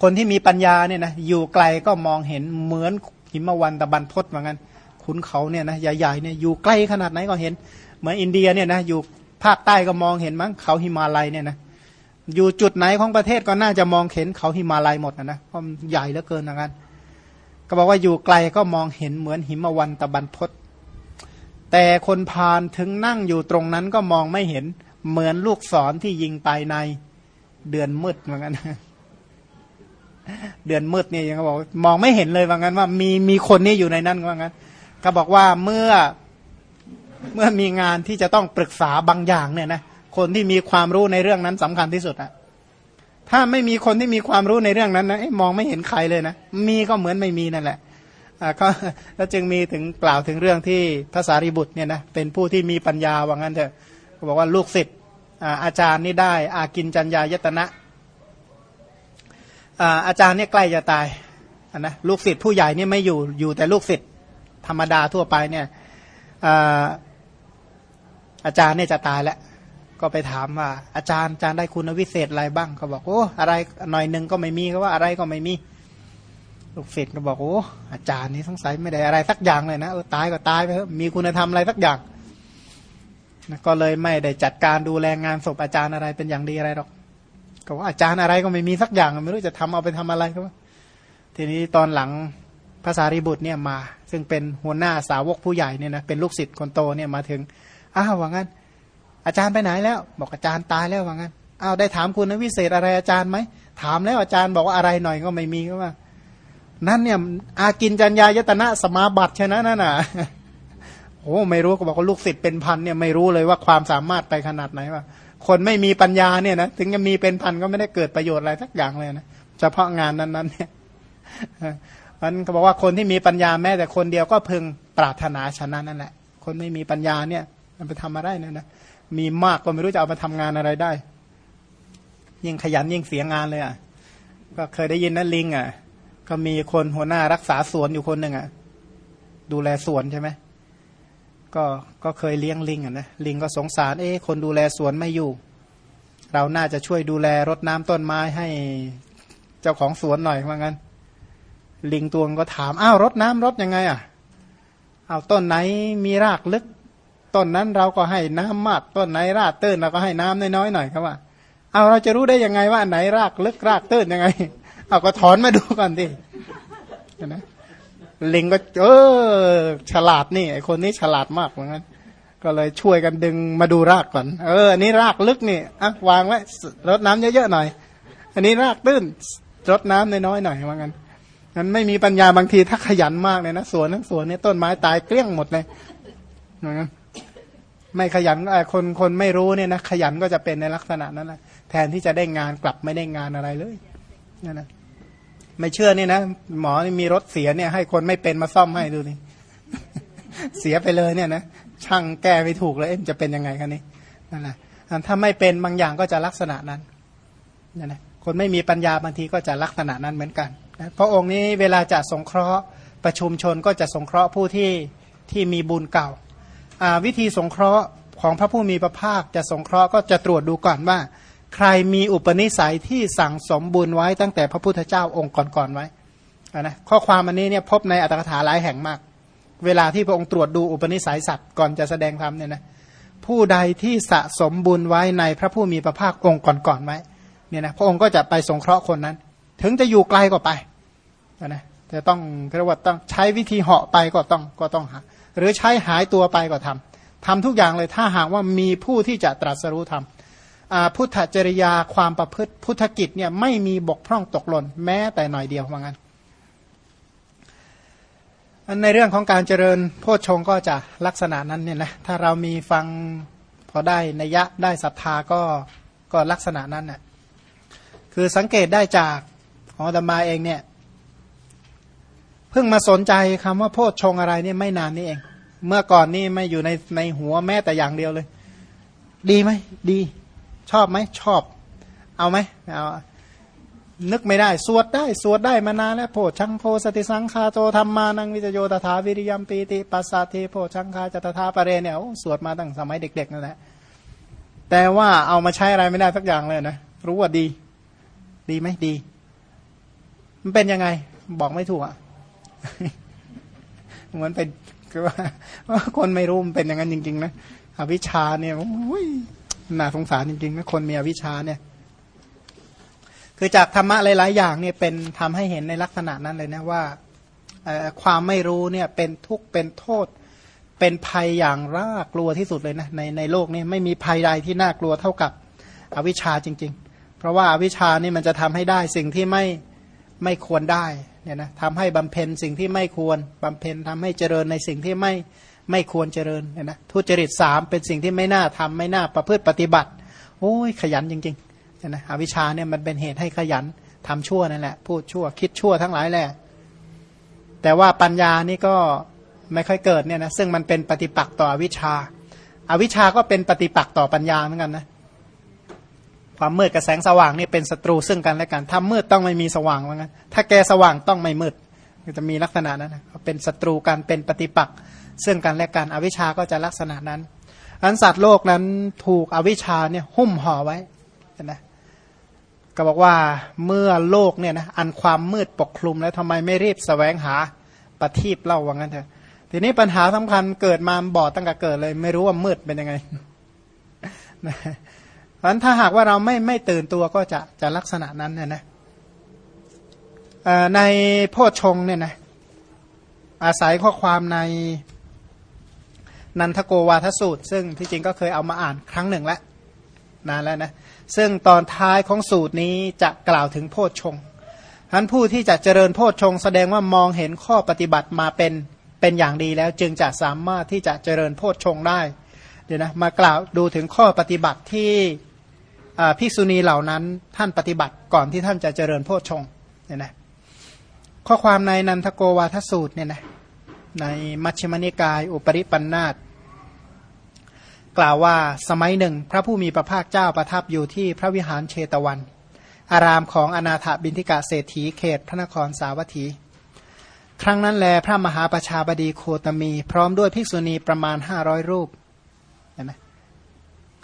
คนที่มีปัญญาเนี่ยนะอยู่ไกลก็มองเห็นเหมือนหิมวันตะบันพศเหมือนกันขุนเขาเนี่ยนะใหญ่ๆเนี่ยอยู่ใกล้ขนาดไหนก็เห็น เหมือนอินเดียเนี่ยนะอยู่ภาคใต้ก็มองเห็นมั้งเขาหิมาลัยเนี่ยนะอยู่จุดไหนของประเทศก็น่าจะมองเห็นเขาหิมาลัยหมดนะนะเพราะใหญ่เหลือเกินเหมือนกันก็บอกว่าอยู่ไกลก็มองเห็นเหมือนหิมวันตะบันพศแต่คนพาลถึงนั่งอยู่ตรงนั้นก็มองไม่เห็นเหมือนลูกศรที่ยิงไปในเดือนมืดเหมือนกัน เดือนมืดเนี่ยยังเขาบอกมองไม่เห็นเลยว่างั้นว่ามีมีคนนี่อยู่ในนั้นว่างั้น ก็บอกว่าเมื่อเมื่อมีงานที่จะต้องปรึกษาบางอย่างเนี่ยนะคนที่มีความรู้ในเรื่องนั้นสำคัญที่สุดอะถ้าไม่มีคนที่มีความรู้ในเรื่องนั้นนะมองไม่เห็นใครเลยนะมีก็เหมือนไม่มีนั่นแหละก็แล้วจึงมีถึงกล่าวถึงเรื่องที่ภาษาริบุตรเนี่ยนะเป็นผู้ที่มีปัญญาว่างั้นเถอะบอกว่าลูกศิษย์อาจารย์นี่ได้ อากินจัญญายตนะ อาจารย์เนี่ยใกล้จะตายนะลูกศิษย์ผู้ใหญ่เนี่ยไม่อยู่อยู่แต่ลูกศิษย์ธรรมดาทั่วไปเนี่ยอาจารย์เนี่ยจะตายแล้วก็ไปถามว่าอาจารย์อาจารย์ได้คุณวิเศษอะไรบ้างเขาบอกโอ้อะไรหน่อยหนึ่งก็ไม่มีเขาว่าอะไรก็ไม่มี ลูกศิษย์ก็บอกโอ้อาจารย์นี่สงสัยไม่ได้อะไรสักอย่างเลยนะเออตายก็ตายไปเถอะมีคุณธรรมอะไรสักอย่างก็เลยไม่ได้จัดการดูแลงานศพอาจารย์อะไรเป็นอย่างดีอะไรหรอก ก็ว่าอาจารย์อะไรก็ไม่มีสักอย่างไม่รู้จะทำเอาไปทำอะไรก็ว่าทีนี้ตอนหลังภาษาริบุตรเนี่ยมา ซึ่งเป็นหัวหน้าสาวกผู้ใหญ่เนี่ยนะเป็นลูกศิษย์คนโตเนี่ยมาถึงอ้าวว่างั้น อาจารย์ไปไหนแล้ว บอกอาจารย์ตายแล้วว่างั้นอ้าวได้ถามคุณนวิเศษอะไรอาจารย์ไหมถามแล้วอาจารย์บอกว่าอะไรหน่อยก็ไม่มีก็ว่า นั่นเนี่ยอากินจัญญายตนะสมาบัติใช่นะนั่นน่ะโอ้ไม่รู้ก็บอกว่าลูกศิษย์เป็นพันเนี่ยไม่รู้เลยว่าความสามารถไปขนาดไหนว่า คนไม่มีปัญญาเนี่ยนะถึงจะมีเป็นพันก็ไม่ได้เกิดประโยชน์อะไรสักอย่างเลยนะเฉพาะงานนั้นๆเนี่ยมันเขาบอกว่าคนที่มีปัญญาแม้แต่คนเดียวก็พึงปรารถนาชนะนั่นแหละ คนไม่มีปัญญาเนี่ย มันไปทำอะไรเนี่ยนะมีมากก็ไม่รู้จะเอามาทำงานอะไรได้ ยิ่งขยันยิ่งเสียงานเลยอะก็เคยได้ยินนะลิงอะ ก็มีคนหัวหน้ารักษาสวนอยู่คนหนึ่งอะ ดูแลสวนใช่ไหม ก็ก็เคยเลี้ยงลิงอะนะลิงก็สงสารเอ๊คนดูแลสวนไม่อยู่ เราน่าจะช่วยดูแลรดน้ำต้นไม้ให้เจ้าของสวนหน่อยว่างั้น ลิงตัวก็ถามอ้าวรดน้ำรดยังไงอะเอาต้นไหนมีรากลึก ต้นนั้นเราก็ให้น้ำมากต้นไหนรากตื้นเราก็ให้น้ำน้อยๆหน่อยครับว่าเอาเราจะรู้ได้ยังไงว่าไหนรากลึกรากตื้นยังไง เอาก็ถอนมาดูก่อนดินะ ลิงก็เออฉลาดนี่ไอคนนี้ฉลาดมากเหมือนกันก็เลยช่วยกันดึงมาดูรากก่อน เอออันนี้รากลึกนี่อะวางไว้รดน้ำเยอะๆหน่อย อันนี้รากตื้นรดน้ำน้อยๆหน่อยว่างั้นมันไม่มีปัญญาบางทีถ้าขยันมากเลยนะสวนทั้งสวนนี่ต้นไม้ตายเกลี้ยงหมดเลยว่างั้นไม่ขยันคนคนไม่รู้เนี่ยนะขยันก็จะเป็นในลักษณะนั้นแหละแทนที่จะได้งานกลับไม่ได้งานอะไรเลยนั่นนะ ไม่เชื่อนี่นะหมอมีรถเสียเนี่ยให้คนไม่เป็นมาซ่อมให้ดูนี่เสียไปเลยเนี่ยนะช่างแก้ไม่ถูกแล้วเอ็มจะเป็นยังไงกันนี่นั่นแหละถ้าไม่เป็นบางอย่างก็จะลักษณะนั้นนั่นแหละคนไม่มีปัญญาบางทีก็จะลักษณะนั้นเหมือนกันนะพระองค์นี้เวลาจะสงเคราะห์ประชุมชนก็จะสงเคราะห์ผู้ที่ที่มีบุญเก่า วิธีสงเคราะห์ของพระผู้มีพระภาคจะสงเคราะห์ก็จะตรวจดูก่อนว่า ใครมีอุปนิสัยที่สั่งสมบุญไว้ตั้งแต่พระพุทธเจ้าองค์ก่อนๆไว้นะข้อความอันนี้เนี่ยพบในอัตถกถาหลายแห่งมาก เวลาที่พระองค์ตรวจดูอุปนิสัยสัตว์ก่อนจะแสดงธรรมเนี่ยนะผู้ใดที่สะสมบุญไว้ในพระผู้มีพระภาคองค์ก่อนๆไว้เนี่ยนะพระองค์ก็จะไปสงเคราะห์คนนั้น ถึงจะอยู่ไกลก็ไปนะจะต้องเรียกว่าต้องใช้วิธีเหาะไปก็ต้องก็ต้องหาหรือใช้หายตัวไปก็ทำทำทุกอย่างเลยถ้าหากว่ามีผู้ที่จะตรัสรู้ทำ พุทธจริยาความประพฤติพุทธกิจเนี่ยไม่มีบกพร่องตกหล่นแม้แต่หน่อยเดียวว่างั้นในเรื่องของการเจริญโพชฌงก็จะลักษณะนั้นเนี่ยนะถ้าเรามีฟังพอได้นัยะได้ศรัทธาก็ก็ลักษณะนั้นน่ะคือสังเกตได้จากของธรรมาเองเนี่ยเพิ่งมาสนใจคำว่าโพชฌงอะไรเนี่ยไม่นานนี้เอง เมื่อก่อนนี่ไม่อยู่ในในหัวแม้แต่อย่างเดียวเลย ดีไหมดี ชอบไหมชอบ เอาไหมเอานึกไม่ได้ สวดได้ สวดได้มานานแล้วโพชังโพสติสังคาโตธรรมานังวิจโยตถาวิริยมปีติปัสสาติโพชังคาจตถาปเรเนี่ยสวดมาตั้งสมัยเด็กๆนั่นแหละแต่ว่าเอามาใช้อะไรไม่ได้สักอย่างเลยนะรู้ว่าดี ดีไหมดี มันเป็นยังไง บอกไม่ถูกอะเหมือนเป็นคือว่าคนไม่รู้มันเป็นอย่างนั้นจริงๆนะอวิชชาเนี่ยโอ้ย น่าสงสารจริงๆนะคนมีอวิชชาเนี่ย คือจากธรรมะหลาย ๆ อย่างเนี่ยเป็นทำให้เห็นในลักษณะนั้นเลยนะว่าความไม่รู้เนี่ยเป็นทุกข์เป็นโทษ เป็นภัยอย่างรากลัวที่สุดเลยนะในในโลกนี้ไม่มีภัยใดที่น่ากลัวเท่ากับอวิชชาจริง ๆ เพราะว่าอาวิชชานี่มันจะทำให้ได้สิ่งที่ไม่ไม่ควรได้เนี่ยนะทำให้บำเพ็ญสิ่งที่ไม่ควรบำเพ็ญทำให้เจริญในสิ่งที่ไม่ ไม่ควรเจริญนนะทุจริตสามเป็นสิ่งที่ไม่น่าทำไม่น่าประพฤติปฏิบัติ โอ้ยขยันจริงๆนะอวิชชาเนี่ยมันเป็นเหตุให้ขยันทำชั่วนั่นแหละพูดชั่วคิดชั่วทั้งหลายแหละแต่ว่าปัญญานี่ก็ไม่ค่อยเกิดเนี่ยนะซึ่งมันเป็นปฏิปักษ์ต่ออวิชชาอาวิชชาก็เป็นปฏิปักษ์ต่อปัญญาเหมือนกันนะความมืดกับแสงสว่างนี่เป็นศัตรูซึ่งกันและกันถ้ามืดต้องไม่มีสว่างเหมือนกันถ้าแกสว่างต้องไม่มืดจะมีลักษณะนั้นนะเป็นศัตรูกันเป็นปฏิปักษ์ ซึ่งกันและกันอวิชชาก็จะลักษณะนั้นอันสัตว์โลกนั้นถูกอวิชชาเนี่ยหุ้มห่อไว้นะก็บอกว่าเมื่อโลกเนี่ยนะอันความมืดปกคลุมแล้วทำไมไม่รีบสแสวงหาปฏิบเล่าว่างั้นเถอะทีนี้ปัญหาสำคัญเกิดมาบอดตั้งแต่เกิดเลย ไม่รู้ว่ามืดเป็นยังไงเพราะฉะนั้นถ้าหากว่าเราไม่ไม่ตื่นตัวก็จะจะลักษณะนั้นเนี่ยนะในโพชงเนี่ยนะอาศัยข้อความใน นันทโกวาทสูตร ซึ่งที่จริงก็เคยเอามาอ่านครั้งหนึ่งแล้วนานแล้วนะซึ่งตอนท้ายของสูตรนี้จะกล่าวถึงโพชฌงท่านผู้ที่จะเจริญโพชฌงแสดงว่ามองเห็นข้อปฏิบัติมาเป็นเป็นอย่างดีแล้วจึงจะสามารถที่จะเจริญโพชฌงได้เดี๋ยวนะมากล่าวดูถึงข้อปฏิบัติที่ภิกษุณีเหล่านั้นท่านปฏิบัติก่อนที่ท่านจะเจริญโพชฌงเนี่ยนะข้อความในนันทโกวาทสูตรเนี่ยนะ ในมัชฌิมนิกาย อุปริปันธาตกล่าวว่าสมัยหนึ่ง พระผู้มีพระภาคเจ้าประทับอยู่ที่พระวิหารเชตวัน อารามของอนาถบินทิกาเศรษฐีเขตพระนครสาวัตถี ครั้งนั้นแลพระมหาประชาบดีโคตมี พร้อมด้วยภิกษุณีประมาณห้าร้อยรูปเห็นไหม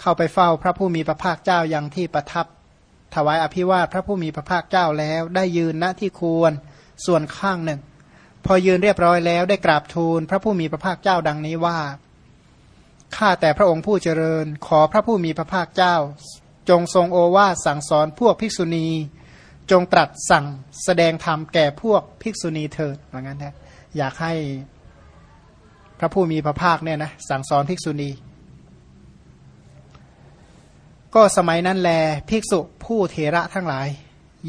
เข้าไปเฝ้าพระผู้มีพระภาคเจ้าอย่างที่ประทับ ถวายอภิวาทพระผู้มีพระภาคเจ้าแล้วได้ยืนณที่ควรส่วนข้างหนึ่ง พอยืนเรียบร้อยแล้วได้กราบทูลพระผู้มีพระภาคเจ้าดังนี้ว่าข้าแต่พระองค์ผู้เจริญ ขอพระผู้มีพระภาคเจ้า จงทรงโอวาสสั่งสอนพวกภิกษุณี จงตรัสสั่งแสดงธรรมแก่พวกภิกษุณีเถิดว่างั้นนะอยากให้พระผู้มีพระภาคเนี่ยนะสั่งสอนภิกษุณี ก็สมัยนั้นแลภิกษุผู้เทระทั้งหลาย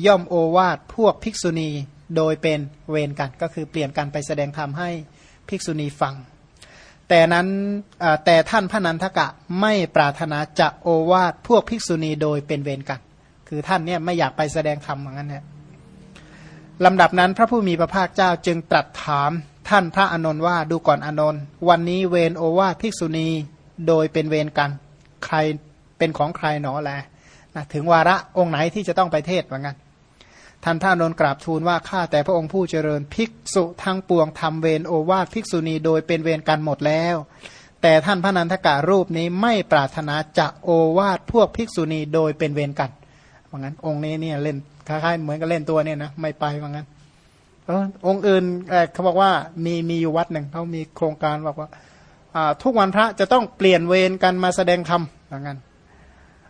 ย่อมโอวาทพวกภิกษุณี โดยเป็นเวรกันก็คือเปลี่ยนกันไปแสดงธรรมให้ภิกษุณีฟัง แต่นั้นแต่ท่านพระนันทกะไม่ปรารถนาจะโอวาทพวกภิกษุณีโดยเป็นเวรกัน คือท่านเนี่ยไม่อยากไปแสดงธรรมเหมือนกันเนี่ยลำดับนั้นพระผู้มีพระภาคเจ้าจึงตรัสถามท่านพระอนนท์ว่าดูก่อนอนนท์วันนี้เวรโอวาทภิกษุณีโดยเป็นเวรกัน ใครเป็นของใครหนอแลนะถึงวาระองค์ไหนที่จะต้องไปเทศเหมือนกัน ท่านท่านนกราบทูลว่าข้าแต่พระองค์ผู้เจริญภิกษุทั้งปวงทำเวรโอวาทภิกษุณีโดยเป็นเวรกันหมดแล้ว แต่ท่านพระนันทกะรูปนี้ไม่ปรารถนาจะโอวาทพวกภิกษุณีโดยเป็นเวรกันเพรางั้นองค์นี้เนี่ยเล่นคล้ายๆเหมือนกับเล่นตัวเนี่ยนะไม่ไปว่างั้นออองค์อื่นเขาบอกว่ามีมีอยู่วัดหนึ่งเขามีโครงการบอกว่าทุกวันพระจะต้องเปลี่ยนเวรกันมาแสดงธรรมว่างั้น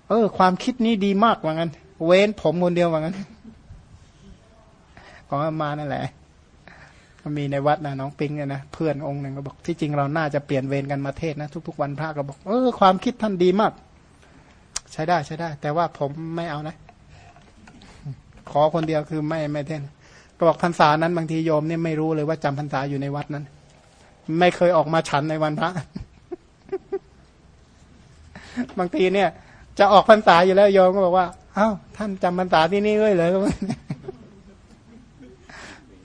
เออความคิดนี้ดีมากว่างั้น เว้นผมคนเดียวว่างั้น ของมานั่นแหละก็มีในวัดนะน้องปิงเนี่ยนะเพื่อนองค์หนึ่งก็บอกที่จริงเราน่าจะเปลี่ยนเวรกันมาเทศนะทุก ๆ วันพระก็บอกเออความคิดท่านดีมาก ใช้ได้ใช้ได้ แต่ว่าผมไม่เอานะ ขอคนเดียวคือไม่ไม่เทศก็บอกพรรษานั้นบางทีโยมเนี่ยไม่รู้เลยว่าจำพรรษาอยู่ในวัดนั้น ไม่เคยออกมาฉันในวันพระ บางทีเนี่ย จะออกพรรษาอยู่แล้วโยมก็บอกว่าอ้าวท่านจำพรรษาที่นี่เลยเลย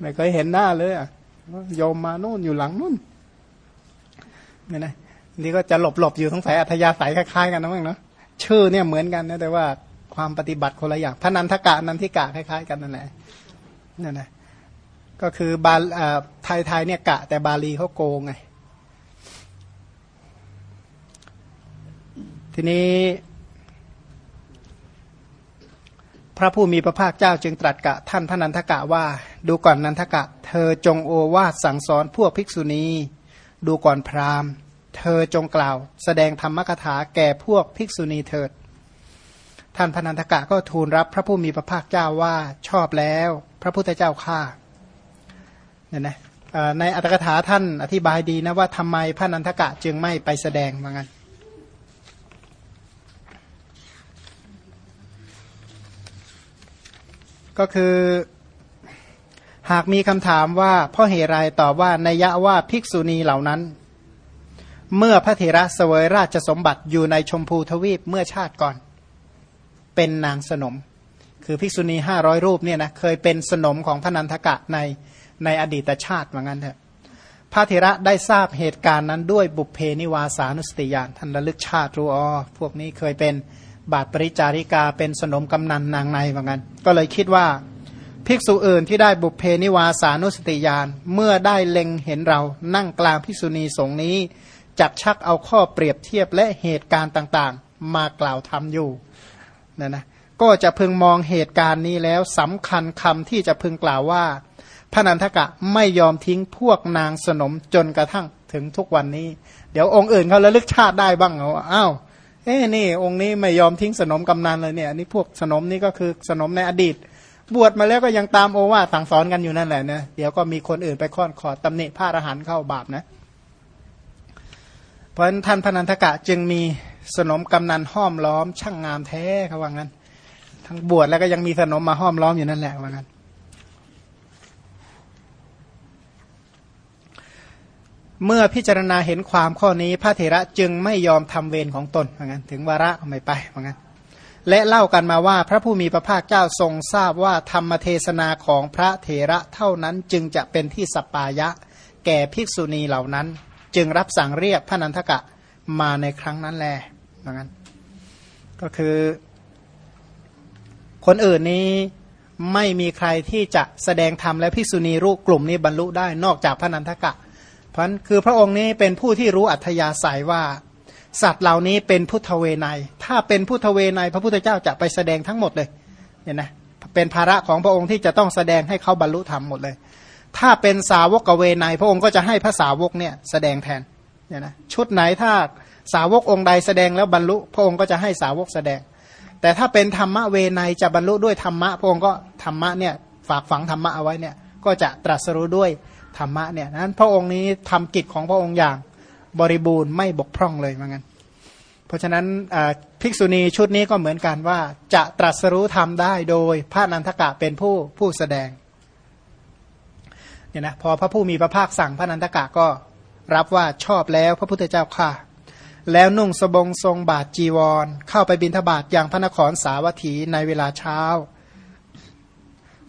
ไม่เคยเห็นหน้าเลยอะโยมมาโน่นอยู่หลังนู่นเนี่ยนะนี่ก็จะหลบหลบอยู่สงสัยอัธยาศัยคล้ายๆกันนะมั้งเนาะชื่อเนี่ยเหมือนกันนะแต่ว่าความปฏิบัติคนละอย่างพนันทกะนันทิกะคล้ายๆกันนั่นแหละนี่นะก็คือบาลไทยไทยเนี่ยกะ แต่บาลีเขาโกงไง ทีนี้พ ระผู้มีพระภาคเจ้าจึงตรัสกับท่านพระนันทกะว่า ดูก่อนนันทกะ เธอจงโอวาสสั่งสอนพวกภิกษุณี ดูก่อนพราหมณ์ เธอจงกล่าว แสดงธรรมกถาแก่พวกภิกษุณีเถิด ท่านพระนันทกะก็ทูลรับพระผู้มีพระภาคเจ้าว่าชอบแล้ว พระพุทธเจ้าข้าเนี่ยนะในอัตถกถาท่านอธิบายดีนะว่าทำไมพระนันทกะจึงไม่ไปแสดงเหมือนกัน ก็คือหากมีคำถามว่าพ่อเหตุไรตอบว่านัยยะว่าภิกษุณีเหล่านั้น เมื่อพระเถระเสวยราชสมบัติอยู่ในชมพูทวีปเมื่อชาติก่อน เป็นนางสนม คือภิกษุณีห้าร้อยรูปเนี่ยนะเคยเป็นสนมของพระนันทกะในในอดีตชาติเหมือนกันเถอะพระเถระได้ทราบเหตุการณ์นั้นด้วยบุพเพนิวาสานุสติญาณท่านระลึกชาติรู้อ๋อพวกนี้เคยเป็น บาทปริจาริกาเป็นสนมกำนันนางในเหมือนกัน ก็เลยคิดว่า ภิกษุอื่นที่ได้บุพเพนิวาสานุสติญาณเมื่อได้เล็งเห็นเรานั่งกลางภิกษุณีสงนี้จักชักเอาข้อเปรียบเทียบและเหตุการณ์ต่างๆ มากล่าวทำอยู่นะนะก็จะพึงมองเหตุการณ์นี้แล้วสำคัญคำที่จะพึงกล่าวว่า พระนันทกะไม่ยอมทิ้งพวกนางสนมจนกระทั่งถึงทุกวันนี้ เดี๋ยวองค์อื่นเขาระลึกชาติได้บ้างเหรออ้าว เอ้นี่ องค์นี้ไม่ยอมทิ้งสนมกำนันเลยเนี่ยอันนี้พวกสนมนี่ก็คือสนมในอดีต บวชมาแล้วก็ยังตามโอวาสั่งสอนกันอยู่นั่นแหละนะเดี๋ยวก็มีคนอื่นไปค้อนขอตำหนิพระอรหันต์เข้าบาปนะ เพราะฉะนั้นท่านพนันทกะจึงมีสนมกำนันห้อมล้อม ช่างงามแท้เขาว่างั้น ทั้งบวชแล้วก็ยังมีสนมมาห้อมล้อมอยู่นั่นแหละว่างั้น เมื่อพิจารณาเห็นความข้อนี้พระเถระจึงไม่ยอมทำเวรของตนเหมือนกันถึงวาระไม่ไปเหมือนกันและเล่ากันมาว่าพระผู้มีพระภาคเจ้าทรงทราบว่าธรรมเทศนาของพระเถระเท่านั้นจึงจะเป็นที่สปายะ แก่ภิกษุณีเหล่านั้น จึงรับสั่งเรียกพระนันทกะมาในครั้งนั้นแลเหมือนกันก็คือคนอื่นนี้ไม่มีใครที่จะแสดงธรรมและภิกษุณีรูปกลุ่มนี้บรรลุได้นอกจากพระนันทกะ เพราะคือพระองค์นี้เป็นผู้ที่รู้อัธยาศัยว่า สัตว์เหล่านี้เป็นพุทธเวไนถ้าเป็นพุทธเวไนพระพุทธเจ้าจะไปแสดงทั้งหมดเลยเนี่ยนะเป็นภาระของพระองค์ที่จะต้องแสดงให้เขาบรรลุธรรมหมดเลย ถ้าเป็นสาวกเวไนพระองค์ก็จะให้พระสาวกเนี่ยแสดงแทนเนี่ยนะชุดไหนถ้าสาวกองค์ใดแสดงแล้วบรรลุ พระองค์ก็จะให้สาวกแสดง แต่ถ้าเป็นธรรมะเวไนจะบรรลุด้วยธรรมะ พระองค์ก็ธรรมะเนี่ยฝากฝังธรรมะเอาไว้เนี่ยก็จะตรัสรู้ด้วย รรมะเนี่ยนั้นพระองค์นี้ทำกิจของพระองค์อย่างบริบูรณ์ไม่บกพร่องเลยเหมือนกันเพราะฉะนั้นภิกษุณีชุดนี้ก็เหมือนกันว่า จะตรัสรู้ธรรมได้โดยพระนันทกะเป็นผู้ผู้แสดงเนี่ยนะพอพระผู้มีพระภาคสั่งพระนันทกะก็รับว่าชอบแล้วพระพุทธเจ้าค่ะ แล้วนุ่งสบงทรงบาทจีวร เข้าไปบิณฑบาตอย่างพระนครสาวัตถีในเวลาเช้า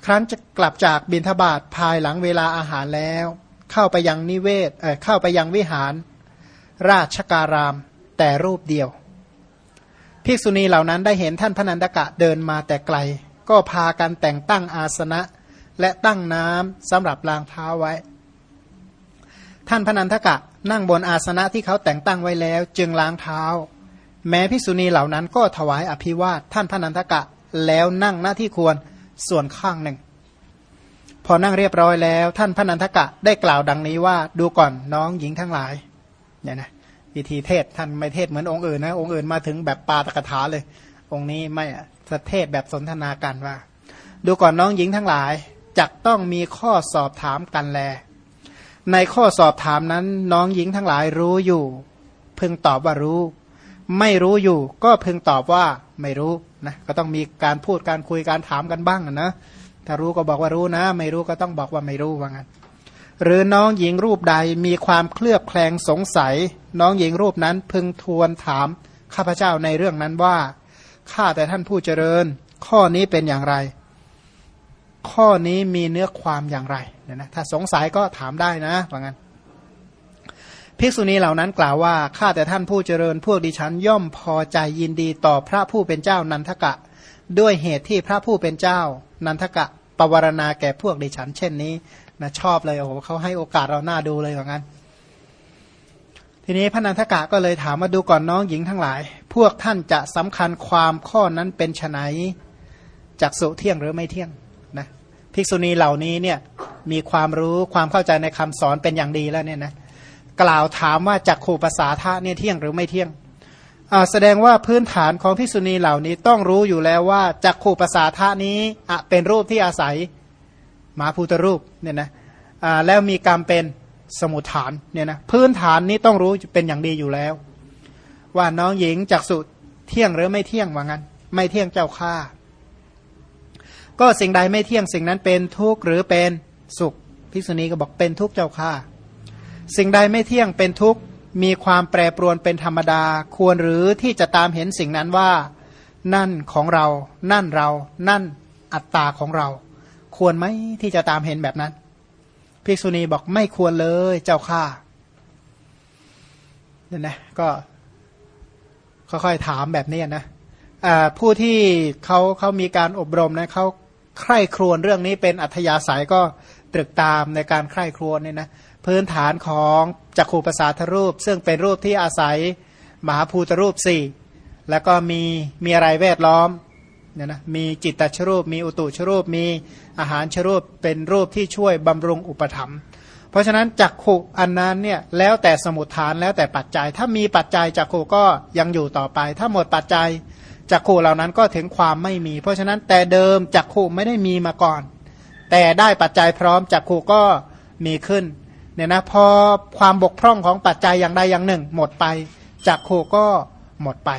ครั้นจะกลับจากบินทบาทภายหลังเวลาอาหารแล้ว เข้าไปยังนิเวศเเข้าไปยังวิหาร ราชการาม แต่รูปเดียว ภิกษุณีเหล่านั้นได้เห็นท่านพนันตกะเดินมาแต่ไกล ก็พากันแต่งตั้งอาสนะและตั้งน้ำสำหรับล้างเท้าไว้ ท่านพนันทกะนั่งบนอาสนะที่เขาแต่งตั้งไว้แล้ว จึงล้างเท้า แม้ภิกษุณีเหล่านั้นก็ถวายอภิวาทท่านพนันทกะแล้วนั่งหน้าที่ควร ส่วนข้างหนึ่ง พอนั่งเรียบร้อยแล้ว ท่านพระนันทกะได้กล่าวดังนี้ว่าดูก่อนน้องหญิงทั้งหลายเนี่ยนะวิธีเทศท่านไม่เทศเหมือนองค์อื่นนะองค์อื่นมาถึงแบบปาตกถาเลย องค์นี้ไม่สเทศแบบสนทนากันว่า ดูก่อนน้องหญิงทั้งหลายจักต้องมีข้อสอบถามกันแล ในข้อสอบถามนั้นน้องหญิงทั้งหลายรู้อยู่ พึงตอบว่ารู้ ไม่รู้อยู่ ก็พึงตอบว่าไม่รู้นะก็ต้องมีการพูดการคุยการถามกันบ้างนะถ้ารู้ก็บอกว่ารู้นะ ไม่รู้ก็ต้องบอกว่าไม่รู้ว่างั้นหรือน้องหญิงรูปใดมีความเคลือบแคลงสงสัย น้องหญิงรูปนั้นพึงทวนถามข้าพเจ้าในเรื่องนั้นว่าข้าแต่ท่านผู้เจริญ ข้อนี้เป็นอย่างไร ข้อนี้มีเนื้อความอย่างไรเนี่ยนะถ้าสงสัยก็ถามได้นะว่างั้น ภิกษุณีเหล่านั้นกล่าวว่าข้าแต่ท่านผู้เจริญพวกดิฉันย่อมพอใจยินดีต่อพระผู้เป็นเจ้านันทกะ ด้วยเหตุที่พระผู้เป็นเจ้า นันทกะปวารณาแก่พวกดิฉัน เช่นนี้นะชอบเลยโอ้โหเขาให้โอกาสเราหน้าดูเลยว่างั้นทีนี้พระนันทกะก็เลยถามมาดูก่อนน้องหญิงทั้งหลาย พวกท่านจะสำคัญความข้อนั้นเป็นไนจากสุเที่ยงหรือไม่เที่ยงนะภิกษุณีเหล่านี้เนี่ยมีความรู้ความเข้าใจในคำสอนเป็นอย่างดีแล้วเนี่ยนะ กล่าวถามว่าจักขู่ภาษาธาเนี่ยเที่ยงหรือไม่เที่ยงแสดงว่าพื้นฐานของภิกษุณีเหล่านี้ต้องรู้อยู่แล้วว่าจักขู่ภาษาธานี้เป็นรูปที่อาศัยมาภูตรูปเนี่ยนะแล้วมีกรรมเป็นสมุทฐานเนี่ยนะพื้นฐานนี้ต้องรู้เป็นอย่างดีอยู่แล้ว ว่าน้องหญิงจักสุเที่ยงหรือไม่เที่ยงว่างั้น ไม่เที่ยงเจ้าข้าก็สิ่งใดไม่เที่ยงสิ่งนั้นเป็นทุกข์หรือเป็นสุขภิกษุณีก็บอกเป็นทุกข์เจ้าข้า สิ่งใดไม่เที่ยงเป็นทุกข์มีความแปรปรวนเป็นธรรมดา ควรหรือที่จะตามเห็นสิ่งนั้นว่า นั่นของเรา นั่นเรา นั่นอัตตาของเรา ควรไหมที่จะตามเห็นแบบนั้นภิกษุณีบอกไม่ควรเลยเจ้าข้าเนี่ยนะก็ค่อยๆถามแบบนี้นะผู้ที่เขาเขามีการอบรมนะเขาใคร่ครวญเรื่องนี้เป็นอัธยาศัยก็ตรึกตามในการใคร่ครวญเนี่ยนะ พื้นฐานของจักขูปสาทรูป ซึ่งเป็นรูปที่อาศัยมหาภูตรูปสี่แล้วก็มีมีอะไรแวดล้อมเนี่ยนะมีจิตตชรูป มีอุตุชรูป มีอาหารชรูปเป็นรูปที่ช่วยบำรุงอุปธรรมเพราะฉะนั้นจักขุอันนั้นเนี่ยแล้วแต่สมุทฐานแล้วแต่ปัจจัย ถ้ามีปัจจัยจักขุก็ยังอยู่ต่อไป ถ้าหมดปัจจัยจักขุเหล่านั้นก็ถึงความไม่มี เพราะฉะนั้นแต่เดิมจักขุไม่ได้มีมาก่อน แต่ได้ปัจจัยพร้อมจักขุก็มีขึ้น เนี่ยนะพอความบกพร่องของปัจจัยอย่างใดอย่างหนึ่ง หมดไปจักโคก็หมดไป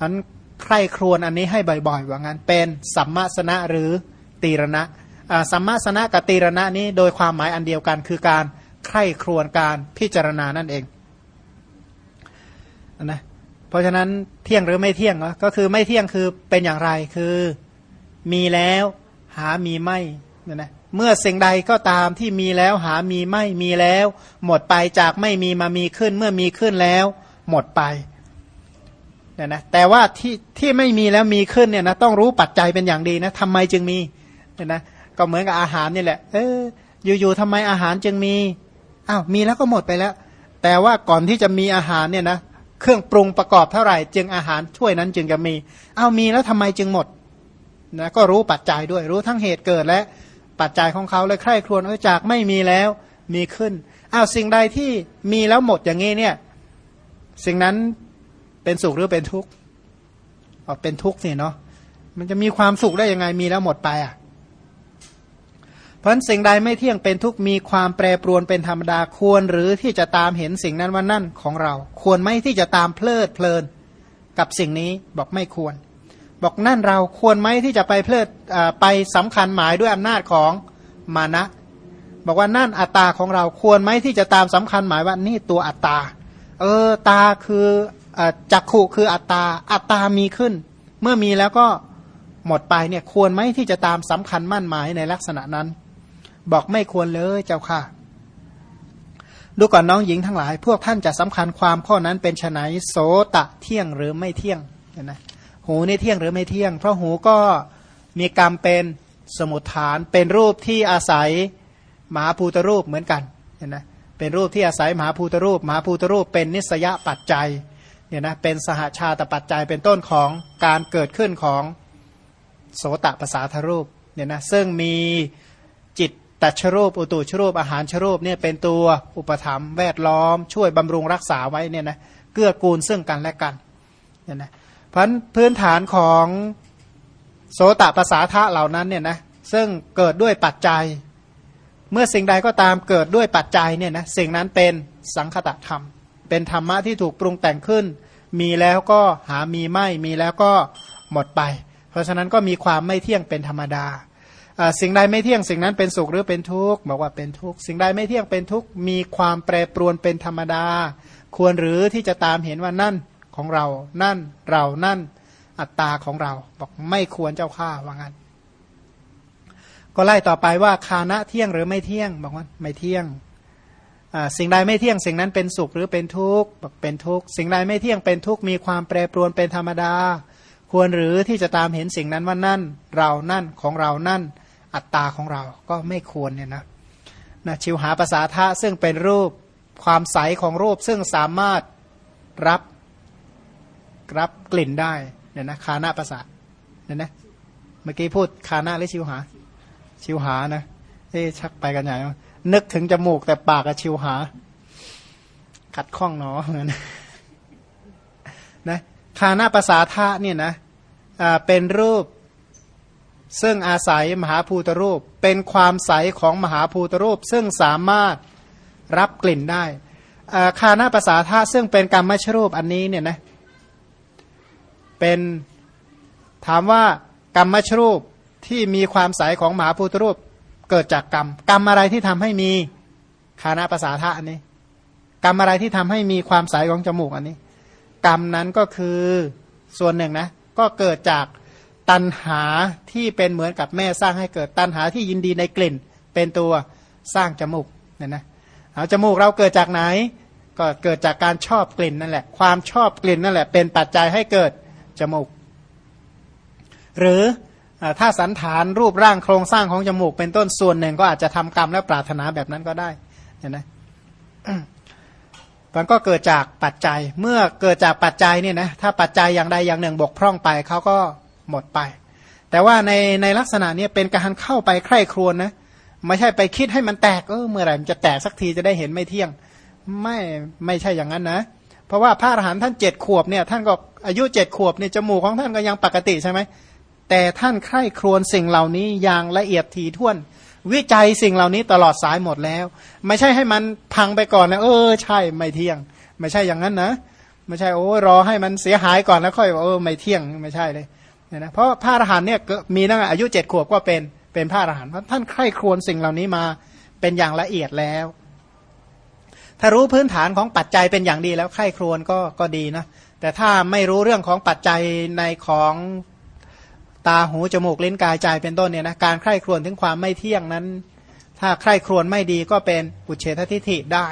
อันใคร่ครวญอันนี้ให้บ่อยๆว่างั้นเป็นสัมมาสนะหรือตีรณะสัมมาสนะกับตีรณะนี้โดยความหมายอันเดียวกันคือการใคร่ครวญการพิจารณานั่นเองนะเพราะฉะนั้นเที่ยงหรือไม่เที่ยงก็คือไม่เที่ยงคือเป็นอย่างไรคือมีแล้วหามีไม่เนี่ยนะ เมื่อสิ่งใดก็ตามที่มีแล้วหามีไม่มีแล้ว หมดไปจากไม่มีมามีขึ้น เมื่อมีขึ้นแล้ว หมดไปเนี่ยนะแต่ว่าที่ที่ไม่มีแล้วมีขึ้นเนี่ยนะต้องรู้ปัจจัยเป็นอย่างดีนะทำไมจึงมีเนี่ยนะก็เหมือนกับอาหารนี่แหละ เออ อยู่ๆทำไมอาหารจึงมีอ้าวมีแล้วก็หมดไปแล้ว แต่ว่าก่อนที่จะมีอาหารเนี่ยนะเครื่องปรุงประกอบเท่าไหร่จึงอาหารช่วยนั้นจึงจะมีอ้าวมีแล้วทำไมจึงหมดนะก็รู้ปัจจัยด้วยรู้ทั้งเหตุเกิดและ ปัจจัยของเขาเลยใคร่ครวญเออจากไม่มีแล้วมีขึ้นอ้าวสิ่งใดที่มีแล้วหมดอย่างนี้เนี่ย สิ่งนั้นเป็นสุขหรือเป็นทุกข์ออเป็นทุกข์สิเนาะมันจะมีความสุขได้ยังไงมีแล้วหมดไปอะ เพราะสิ่งใดไม่เที่ยงเป็นทุกข์มีความแปรปรวนเป็นธรรมดาควร หรือที่จะตามเห็นสิ่งนั้นว่านั่นของเรา ควรไหมที่จะตามเพลิดเพลินกับสิ่งนี้บอกไม่ควร บอกนั่นเราควรไหมที่จะไปเพลิดไปสำคัญหมายด้วยอำนาจของมานะ บอกว่านั่นอัตตาของเราควรไหมที่จะตามสำคัญหมายว่านี่ตัวอัตตา เออตาคือจักขุคืออัตตา อัตตามีขึ้น เมื่อมีแล้วก็หมดไปเนี่ยควรไหมที่จะตามสำคัญมั่นหมายในลักษณะนั้น บอกไม่ควรเลยเจ้าค่ะ ดูก่อนน้องหญิงทั้งหลาย พวกท่านจะสำคัญความข้อนั้นเป็นไฉนโสตะเที่ยงหรือไม่เที่ยงเห็นไหม หูนี่เที่ยงหรือไม่เที่ยง เพราะหูก็มีกรรมเป็นสมุทฐาน เป็นรูปที่อาศัยมหาภูตรูปเหมือนกันเห็นไหมเป็นรูปที่อาศัยมหาภูตรูปมหาภูตรูปเป็นนิสยปัจจัยเนี่ยนะเป็นสหชาตปัจจัยเป็นต้นของการเกิดขึ้นของโสตประสาทรูปเนี่ยนะซึ่งมีจิตตัชรูปอุตุชรูปอาหารชรูปเนี่ยเป็นตัวอุปธรรมแวดล้อม ช่วยบำรุงรักษาไว้เนี่ยนะเกื้อกูลซึ่งกันและกันเนี่ยนะเพราะพื้นฐานของโสตประสาทะเหล่านั้นเนี่ยนะซึ่งเกิดด้วยปัจจัย เมื่อสิ่งใดก็ตามเกิดด้วยปัจจัยเนี่ยนะสิ่งนั้นเป็นสังคตธรรม เป็นธรรมะที่ถูกปรุงแต่งขึ้น มีแล้วก็หามีไม่มีแล้วก็หมดไป เพราะฉะนั้นก็มีความไม่เที่ยงเป็นธรรมดาสิ่งใดไม่เที่ยงสิ่งนั้นเป็นสุขหรือเป็นทุกข์บอกว่าเป็นทุกข์สิ่งใดไม่เที่ยงเป็นทุกข์มีความแปรปรวนเป็นธรรมดา ควรหรือที่จะตามเห็นว่านั่น ของเรา นั่นเรานั่นอัตตาของเรา บอกไม่ควรเจ้าข้าว่างั้น ก็ไล่ต่อไปว่าคานะเที่ยงหรือไม่เที่ยงบอกว่าไม่เที่ยงสิ่งใดไม่เที่ยงสิ่งนั้นเป็นสุขหรือเป็นทุกข์บอกเป็นทุกข์สิ่งใดไม่เที่ยงเป็นทุกข์มีความแปรปรวนเป็นธรรมดา ควรหรือที่จะตามเห็นสิ่งนั้นว่านั่น เรานั่นของเรานั่น อัตตาของเราก็ไม่ควรเนี่ยนะนะชิวหาภาษาธาซึ่งเป็นรูปความใสของรูปซึ่งสามารถรับ รับกลิ่นได้เนี่ยนะคานาภาษาเนี่ยนะเมื่อกี้พูดคานาหรือชิวหา ชิวหานะเอ๊ชักไปกันใหญ่นึกถึงจมูกแต่ปากกับชิวหา ขัดข้องเนาะนนะคานาภาษาธาเนี่ยนะเป็นรูป ซึ่งอาศัยมหาภูตรูป เป็นความใสของมหาภูตรูป ซึ่งสามารถรับกลิ่นได้คานาภาษาธาซึ่งเป็นกรรมมชรูปอันนี้เนี่ยนะ เป็นถามว่ากรรมมชรูปที่มีความใสของมหาภูตรูปเกิดจากกรรม กรรมอะไรที่ทำให้มีคานาภาษาธาอันนี้ กรรมอะไรที่ทำให้มีความใสของจมูกอันนี้ กรรมนั้นก็คือส่วนหนึ่งนะ ก็เกิดจากตันหาที่เป็นเหมือนกับแม่สร้างให้เกิดตันหาที่ยินดีในกลิ่น เป็นตัวสร้างจมูกเนี่ยนะเอาจมูกเราเกิดจากไหน ก็เกิดจากการชอบกลิ่นนั่นแหละ ความชอบกลิ่นนั่นแหละ เป็นปัจจัยให้เกิด จมูก หรือถ้าสันฐานรูปร่างโครงสร้างของจมูก เป็นต้นส่วนหนึ่งก็อาจจะทำกรรมและปรารถนาแบบนั้นก็ได้เห็นไหมมันก็เกิดจากปัจจัย เมื่อเกิดจากปัจจัยเนี่ยนะถ้าปัจจัยอย่างใดอย่างหนึ่งบกพร่องไปเขาก็หมดไป แต่ว่าในในลักษณะนี้เป็นการเข้าไปใคร่ครวญนะไม่ใช่ไปคิดให้มันแตกเออเมื่อไหร่มันจะแตกสักทีจะได้เห็นไม่เที่ยง ไม่ไม่ใช่อย่างนั้นนะ เพราะว่าพระอรหันต์ท่านเจ็ดขวบเนี่ย ท่านก็ อายุเจ็ดขวบเนี่ยจมูกของท่านก็ยังปกติใช่ไหมแต่ท่านใคร่ครวญสิ่งเหล่านี้อย่างละเอียดถี่ถ้วน วิจัยสิ่งเหล่านี้ตลอดสายหมดแล้ว ไม่ใช่ให้มันพังไปก่อนนะเออใช่ไม่เที่ยง ไม่ใช่อย่างนั้นนะไม่ใช่โอ้รอให้มันเสียหายก่อนแล้วค่อยเออไม่เที่ยงไม่ใช่เลยเนี่ยนะเพราะพระอรหันต์เนี่ยมีตั้งอายุเจ็ดขวบก็เป็นเป็นพระอรหันต์เพราะท่านใคร่ครวญสิ่งเหล่านี้มาเป็นอย่างละเอียดแล้ว ถ้ารู้พื้นฐานของปัจจัยเป็นอย่างดีแล้วใคร่ครวญก็ก็ดีนะ แต่ถ้าไม่รู้เรื่องของปัจจัยในของตาหูจมูกเลิ้นกายใจเป็นต้นเนี่ยนะการใคร่ครวญถึงความไม่เที่ยงนั้น ถ้าใคร่ครวญไม่ดีก็เป็นอุเฉททิฏฐิได้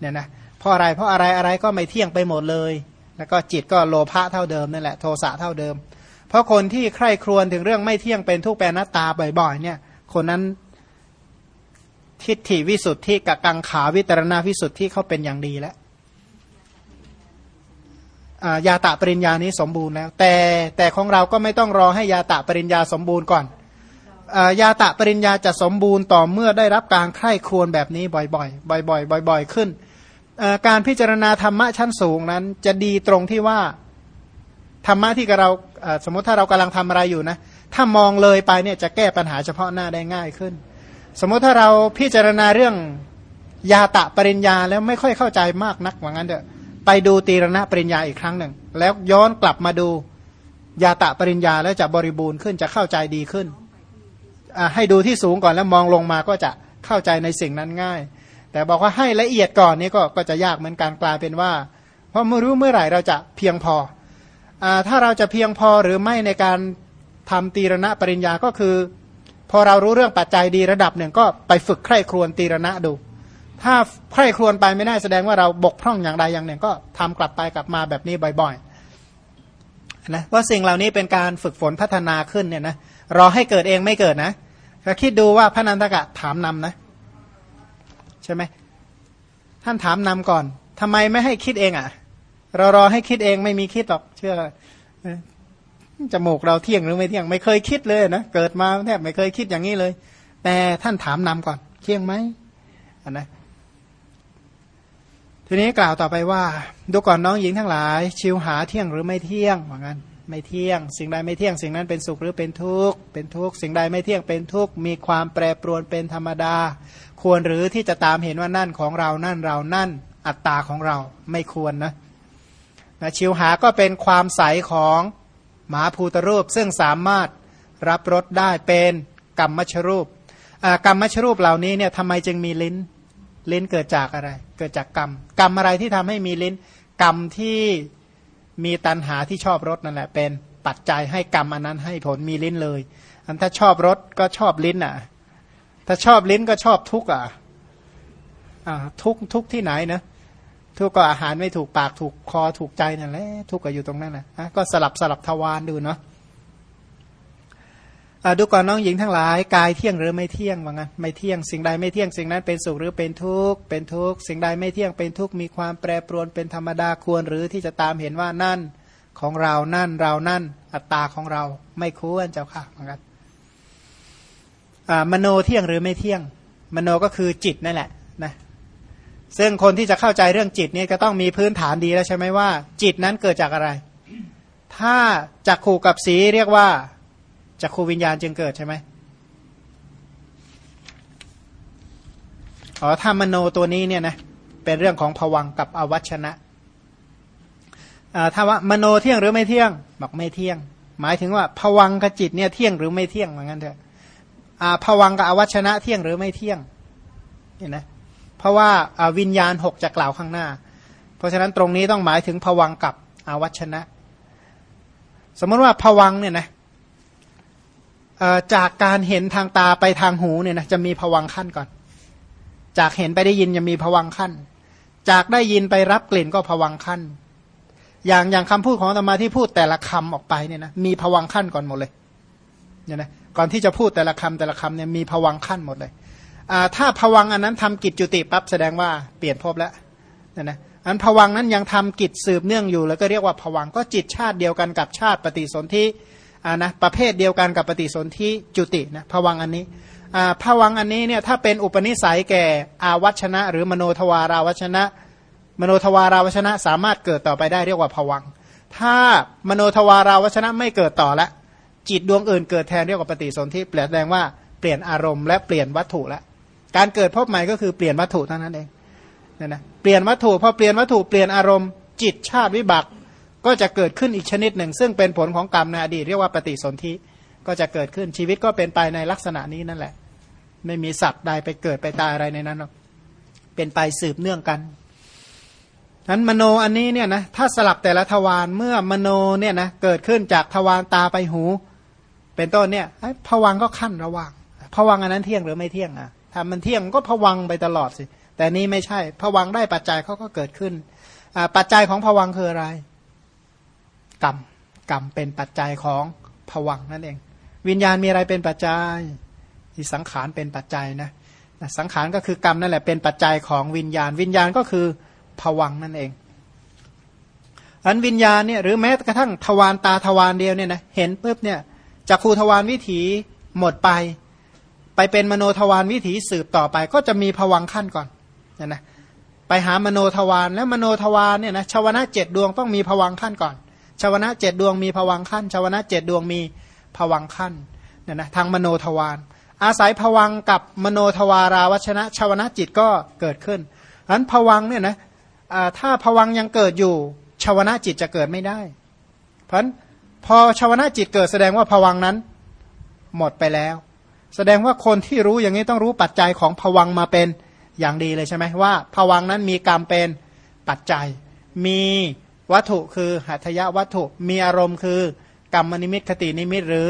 เนี่ยนะเพราะอะไรเพราะอะไรอะไรก็ไม่เที่ยงไปหมดเลย แล้วก็จิตก็โลภะเท่าเดิมนั่นแหละโทสะเท่าเดิม เพราะคนที่ใคร่ครวญถึงเรื่องไม่เที่ยงเป็นทุกแปรนัตตาบ่อยๆ เนี่ย คนนั้นทิฏฐิวิสุทธิกับกังขาวิตรณาวิสุทธิเขาเป็นอย่างดีแล้ว ยาตะปริญญานี้สมบูรณ์แล้ว แต่แต่ของเราก็ไม่ต้องรอให้ยาตะปริญญาสมบูรณ์ก่อนยาตะปริญญาจะสมบูรณ์ต่อเมื่อได้รับการใคร่ครวญแบบนี้บ่อยๆ บ่อยๆ บ่อย ๆ ขึ้น การพิจารณาธรรมะชั้นสูงนั้น จะดีตรงที่ว่า ธรรมะที่เราสมมติถ้าเรากำลังทำอะไรอยู่นะ ถ้ามองเลยไปเนี่ยจะแก้ปัญหาเฉพาะหน้าได้ง่ายขึ้น สมมติถ้าเราพิจารณาเรื่องยาตะปริญญาแล้วไม่ค่อยเข้าใจมากนักว่างั้นเถอะ ไปดูตีรณะปริญญาอีกครั้งหนึ่ง แล้วย้อนกลับมาดูยาตะปริญญาแล้วจะบริบูรณ์ขึ้นจะเข้าใจดีขึ้น ให้ดูที่สูงก่อนแล้วมองลงมาก็จะเข้าใจในสิ่งนั้นง่าย แต่บอกว่าให้ละเอียดก่อนนี่ก็ก็จะยากเหมือนการกลายเป็นว่า เพราะไม่รู้เมื่อไหร่เราจะเพียงพอถ้าเราจะเพียงพอหรือไม่ในการทำตีรณะปริญญาก็คือ พอเรารู้เรื่องปัจจัยดีระดับหนึ่งก็ไปฝึกใคร่ครวญตีรณะดู ถ้าใคร่ครวญไปไม่ได้แสดงว่าเราบกพร่องอย่างใดอย่างหนึ่ง ก็ทำกลับไปกลับมาแบบนี้บ่อยๆนะว่าสิ่งเหล่านี้เป็นการฝึกฝนพัฒนาขึ้นเนี่ยนะรอให้เกิดเองไม่เกิดนะก็คิดดูว่าพระนันทกะถามนำนะ ใช่ไหมท่านถามนำก่อนทำไมไม่ให้คิดเองอะ่ะ เรารอให้คิดเองไม่มีคิดหรอกเชื่อจมูกเราเที่ยงหรือไม่เที่ยงไม่เคยคิดเลยนะเกิดมาแทบไม่เคยคิดอย่างนี้เลย แต่ท่านถามนำก่อน เที่ยงไหมนนะ ทีนี้กล่าวต่อไปว่า ดูก่อนน้องหญิงทั้งหลาย ชิวหาเที่ยงหรือไม่เที่ยงเหมือนกันไม่เที่ยง สิ่งใดไม่เที่ยงสิ่งนั้นเป็นสุขหรือเป็นทุกข์เป็นทุกข์สิ่งใดไม่เที่ยงเป็นทุกข์มีความแปรปรวนเป็นธรรมดา ควรหรือที่จะตามเห็นว่านั่นของเรานั่นเรานั่น อัตตาของเราไม่ควรนะนะชิวหาก็เป็นความใสของหมาภูตรูป ซึ่งสามารถรับรสได้เป็นกรรมมชรูปกรรมมชรูปเหล่านี้เนี่ยทำไมจึงมีลิ้น ลิ้นเกิดจากอะไร เกิดจากกรรม กรรมอะไรที่ทำให้มีลิ้น กรรมที่มีตันหาที่ชอบรสนั่นแหละ เป็นปัจจัยให้กรรมอันนั้นให้ผลมีลิ้นเลย อันถ้าชอบรสก็ชอบลิ้นอะ ถ้าชอบลิ้นก็ชอบทุกข์อะทุกทุกที่ไหนนะทุกก็อาหารไม่ถูกปากถูกคอถูกใจนั่นแหละทุกก็อยู่ตรงนั้นนะก็สลับสลับทวารดูเนาะ ดูก่อนน้องหญิงทั้งหลายกายเที่ยงหรือไม่เที่ยงว่างั้นไม่เที่ยงสิ่งใดไม่เที่ยงสิ่งนั้นเป็นสุขหรือเป็นทุกข์เป็นทุกข์สิ่งใดไม่เที่ยงเป็นทุกข์มีความแปรปรวนเป็นธรรมดาควร หรือที่จะตามเห็นว่านั่นของเรานั่นเรานั่น อัตตาของเราไม่ควรเจ้าค่ะว่างั้นมโนเที่ยงหรือไม่เที่ยง มโนก็คือจิตนั่นแหละนะซึ่งคนที่จะเข้าใจเรื่องจิตนี่ก็ต้องมีพื้นฐานดีแล้วใช่ไหมว่า จิตนั้นเกิดจากอะไร ถ้าจักขู่กับสีเรียกว่า จักขูวิญญาณจึงเกิดใช่ไหมอ๋อถ้ามโนตัวนี้เนี่ยนะเป็นเรื่องของผวังกับอวัชนะถ้าว่ามโนเที่ยงหรือไม่เที่ยงบอกไม่เที่ยง หมายถึงว่าผวังกับจิตเนี่ยเที่ยงหรือไม่เที่ยงเหมือนกันเถอะผวังกับอวัชนะเที่ยงหรือไม่เที่ยงเห็นไหมเพราะว่าวิญญาณหกจะกล่าวข้างหน้า เพราะฉะนั้นตรงนี้ต้องหมายถึงผวังกับอวัชนะ สมมติว่าผวังเนี่ยนะ จากการเห็นทางตาไปทางหูเนี่ยนะจะมีผวังขั้นก่อน จากเห็นไปได้ยินจะมีผวังขั้น จากได้ยินไปรับกลิ่นก็ผวังขั้น อย่างอย่างคำพูดของธรรมาที่พูดแต่ละคำออกไปเนี่ยนะมีผวังขั้นก่อนหมดเลยเนี่ยนะก่อนที่จะพูดแต่ละคำแต่ละคำเนี่ยมีผวังขั้นหมดเลยถ้าผวังอันนั้นทำกิจจุติปั๊บแสดงว่าเปลี่ยนภพแล้วเนี่ยนะอันผวังนั้นยังทำกิจสืบเนื่องอยู่ แล้วก็เรียกว่าผวังก็จิตชาติเดียวกันกับชาติปฏิสนธิ อ่านะประเภทเดียวกันกับปฏิสนธิจุตินะผวังอันนี้อ่าผวังอันนี้เนี่ยถ้าเป็นอุปนิสัยแก่อาวัชนะ หรือมโนทวาราวัชนะ มโนทวาราวัชนะสามารถเกิดต่อไปได้เรียกว่าผวังถ้ามโนทวาราวัชนะไม่เกิดต่อละจิตดวงอื่นเกิดแทนเรียกว่าปฏิสนธิแปลแสดงว่าเปลี่ยนอารมณ์และเปลี่ยนวัตถุละการเกิดพบใหม่ก็คือเปลี่ยนวัตถุเท่านั้นเองเนี่ยนะเปลี่ยนวัตถุพอเปลี่ยนวัตถุเปลี่ยนอารมณ์จิตชาติวิบัติ ก็จะเกิดขึ้นอีกชนิดหนึ่ง ซึ่งเป็นผลของกรรมในอดีตเรียกว่าปฏิสนธิก็จะเกิดขึ้นชีวิตก็เป็นไปในลักษณะนี้นั่นแหละ ไม่มีสัตว์ใดไปเกิดไปตายอะไรในนั้นหรอกเป็นไปสืบเนื่องกันนั้นมโนอันนี้เนี่ยนะถ้าสลับแต่ละทวารเมื่อมโนเนี่ยนะเกิดขึ้นจากทวารตาไปหู เป็นต้นเนี่ยผวังก็ขั้นระว่างผวังอันนั้นเที่ยงหรือไม่เที่ยงอะถ้ามันเที่ยงก็ผวังไปตลอดสิแต่นี้ไม่ใช่ผวังได้ปัจจัยเขาก็เกิดขึ้นปัจจัยของผวังคืออะไร กรรมกรรมเป็นปัจจัยของผวังนั่นเอง วิญญาณมีอะไรเป็นปัจจัยที่สังขารเป็นปัจจัยนะสังขารก็คือกรรมนั่นแหละเป็นปัจจัยของวิญญาณ วิญญาณก็คือภวังค์นั่นเองอันวิญญาณเนี่ยหรือแม้กระทั่งทวารตาทวารเดียวเนี่ยนะเห็นปุ๊บเนี่ยจักขุทวารวิถีหมดไป ไปเป็นมโนทวารวิถีสืบต่อไป ก็จะมีภวังค์คั่นก่อนนะนะไปหามโนทวารแล้วมโนทวารเนี่ยนะชวนะเจ็ดดวงต้องมีภวังค์คั่นก่อน ชวนะเจ็ดดวงมีภวังค์คั่นชวนะเจ็ดดวงมีภวังค์คั่นเนี่ยนะทางมโนทวารอาศัยภวังค์กับมโนทวาราวัชชนะชวนะจิตก็เกิดขึ้นอันผวังเนี่ยนะถ้าผวังยังเกิดอยู่ชาวนะจิตจะเกิดไม่ได้ เพราะพอชาวนะจิตเกิดแสดงว่าผวังนั้นหมดไปแล้ว แสดงว่าคนที่รู้อย่างนี้ต้องรู้ปัจจัยของผวังมาเป็นอย่างดีเลยใช่ไหมว่าผวังนั้นมีกรรมเป็นปัจจัย มี วัตถุคือหัตถยวัตถุมีอารมณ์คือ กรรมนิมิตคตินิมิตหรือ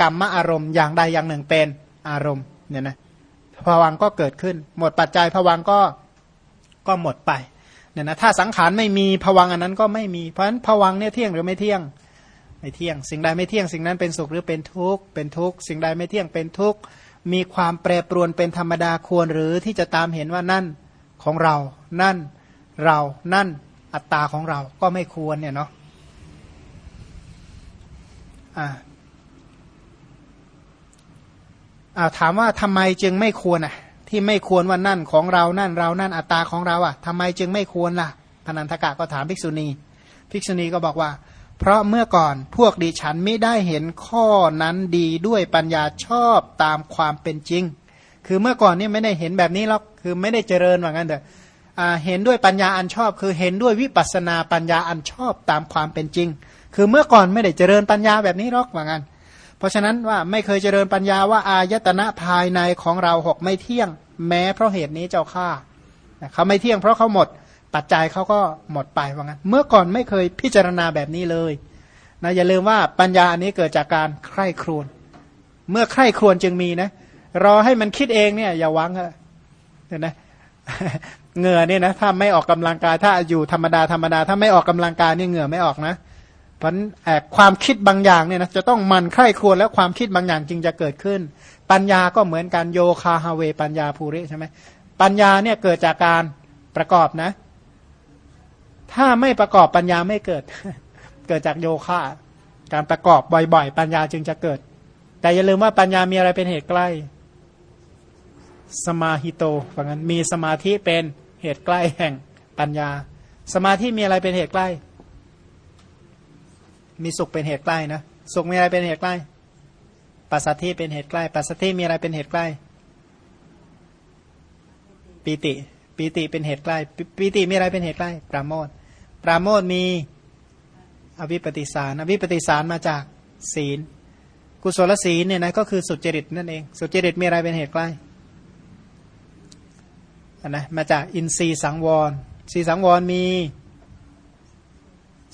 กรรมอารมณ์อย่างใดอย่างหนึ่งเป็นอารมณ์เนี่ยนะภวังก็เกิดขึ้น หมดปัจจัยภวังก็ก็หมดไปเนี่ยนะถ้าสังขารไม่มีผวังอันนั้นก็ไม่มีเพราะฉะนั้นผวังเนี่ยเที่ยงหรือไม่เที่ยงไม่เที่ยง สิ่งใดไม่เที่ยงสิ่งนั้นเป็นสุขหรือเป็นทุกข์เป็นทุกข์สิ่งใดไม่เที่ยงเป็นทุกข์มีความแปรปรวนเป็นธรรมดาควรหรือที่จะตามเห็นว่านั่นของเรา นั่นเรานั่น อัตตาของเราก็ไม่ควรเนี่ยเนาะอ่าอ่าถามว่าทำไมจึงไม่ควรอะ ที่ไม่ควรว่านั่นของเรานั่นเรานั่นอัตตาของเราอะทำไมจึงไม่ควรล่ะพนันทกะก็ถามภิกษุณี ภิกษุณีก็บอกว่า เพราะเมื่อก่อนพวกดิฉันไม่ได้เห็นข้อนั้นดีด้วยปัญญาชอบตามความเป็นจริง คือเมื่อก่อนเนี่ยไม่ได้เห็นแบบนี้หรอกคือไม่ได้เจริญว่างั้นเถอะ เห็นด้วยปัญญาอันชอบ คือเห็นด้วยวิปัสนาปัญญาอันชอบตามความเป็นจริง คือเมื่อก่อนไม่ได้เจริญปัญญาแบบนี้หรอกว่างั้น เพราะฉะนั้นว่าไม่เคยเจริญปัญญาว่าอายตนะภายในของเราหกไม่เที่ยง แม้เพราะเหตุนี้เจ้าข้าเขาไม่เที่ยงเพราะเขาหมด ปัจจัยเขาก็หมดไปว่างั้น เมื่อก่อนไม่เคยพิจารณาแบบนี้เลยนะอย่าลืมว่าปัญญาอันนี้เกิดจากการใคร่ครวญเมื่อใคร่ครวญจึงมีนะรอให้มันคิดเองเนี่ยอย่าวังเห็นไหม เหงื่อเนี่ยนะถ้าไม่ออกกำลังกาย ถ้าอยู่ธรรมดาธรรมดาถ้าไม่ออกกำลังกายนี่เหงื่อไม่ออกนะ เพราะความคิดบางอย่างเนี่ยนะจะต้องมันใคร่ครวญแล้วความคิดบางอย่างจึงจะเกิดขึ้น ปัญญาก็เหมือนการโยคาฮาเว ปัญญาภูริใช่ไหมปัญญาเนี่ยเกิดจากการประกอบนะ ถ้าไม่ประกอบปัญญาไม่เกิด เกิดจากโยคะการประกอบบ่อยๆ ปัญญาจึงจะเกิด แต่อย่าลืมว่าปัญญามีอะไรเป็นเหตุใกล้ สมาหิโตฝังนั้นมีสมาธิเป็น เหตุใกล้แห่งปัญญา สมาธิมีอะไรเป็นเหตุใกล้ มีสุขเป็นเหตุใกล้นะสุขมีอะไรเป็นเหตุใกล้ปัสสัทธิเป็นเหตุใกล้ปัสสัทธิมีอะไรเป็นเหตุใกล้ ปีติ ปีติเป็นเหตุใกล้ ปีติมีอะไรเป็นเหตุใกล้ ปราโมทปราโมทมีอวิปปิสารอวิปปิสารมาจากศีล กุศลศีลเนี่ยนะก็คือสุจริตนั่นเอง สุจริตมีอะไรเป็นเหตุใกล้ นนะมาจากอินทรีสังวรสีสังวรมี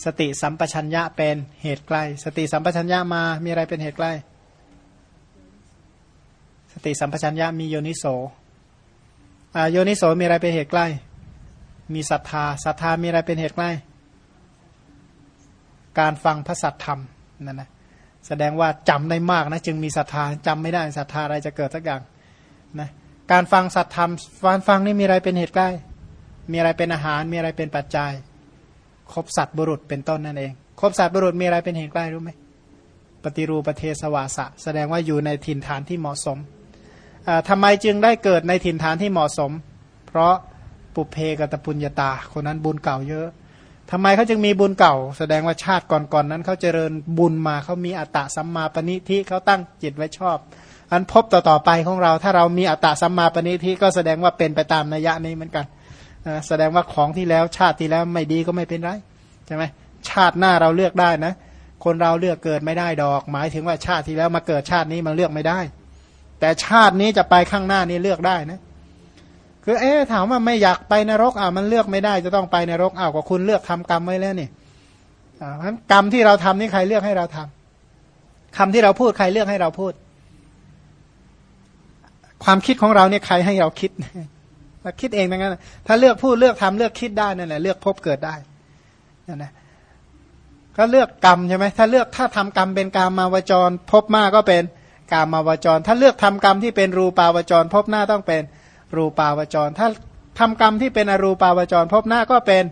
สติสัมปชัญญะเป็นเหตุใกล้ สติสัมปชัญญะมามีอะไรเป็นเหตุใกล้ สติสัมปชัญญะมีโยนิโสโยนิโสมีอะไรเป็นเหตุใกล้ มีศรัทธาศรัทธามีอะไรเป็นเหตุใกล้ การฟังพระสัทธรรมนั่นนะแสดงว่าจำได้มากนะจึงมีศรัทธาจำไม่ได้ศรัทธาอะไรจะเกิดสักอย่างนะ การฟังสัทธรรมฟังฟังนี่มีอะไรเป็นเหตุใกล้ มีอะไรเป็นอาหาร มีอะไรเป็นปัจจัย ครบสัตว์บุรุษเป็นต้นนั่นเอง ครบสัตว์บุรุษมีอะไรเป็นเหตุใกล้รู้ไหม ปฏิรูปเทสวาสะ แสดงว่าอยู่ในถิ่นฐานที่เหมาะสมทำไมจึงได้เกิดในถิ่นฐานที่เหมาะสม เพราะปุเพกตปุญญาตา คนนั้นบุญเก่าเยอะทำไมเขาจึงมีบุญเก่า แสดงว่าชาติก่อนๆนนั้นเขาเจริญบุญมาเขามีอัตตะสัมมาปณิทิเขาตั้งจิตไว้ชอบ อันพบต่อๆไปของเรา ถ้าเรามีอัตตะสัมมาปณิทิก็แสดงว่าเป็นไปตามนัยยะนี้เหมือนกันแสดงว่าของที่แล้วชาติที่แล้วไม่ดีก็ไม่เป็นไรใช่ไหมชาติหน้าเราเลือกได้นะ คนเราเลือกเกิดไม่ได้ดอก หมายถึงว่าชาติที่แล้วมาเกิดชาตินี้มันเลือกไม่ได้ แต่ชาตินี้จะไปข้างหน้านี้เลือกได้นะคือเอ๊ถามว่าไม่อยากไปนรกอ่ามันเลือกไม่ได้จะต้องไปนรกอ้าวก็คุณเลือกทำกรรมไว้แล้วนี่อ่ากรรมที่เราทำนี่ใครเลือกให้เราทำคำที่เราพูดใครเลือกให้เราพูด ความคิดของเราเนี่ยใครให้เราคิดเราคิดเองนั่นถ้าเลือกพูดเลือกทำเลือกคิดได้นั่นแหละเลือกพบเกิดได้นั่นนะก็เลือกกรรมใช่ไหมถ้าเลือกถ้าทำกรรมเป็นกรรมมาวจร พบมากก็เป็นกรรมมาวจร ถ้าเลือกทำกรรมที่เป็นรูปาวจร พบหน้าต้องเป็นรูปาวจร ถ้าทำกรรมที่เป็นอรูปาวจร พบหน้าก็เป็น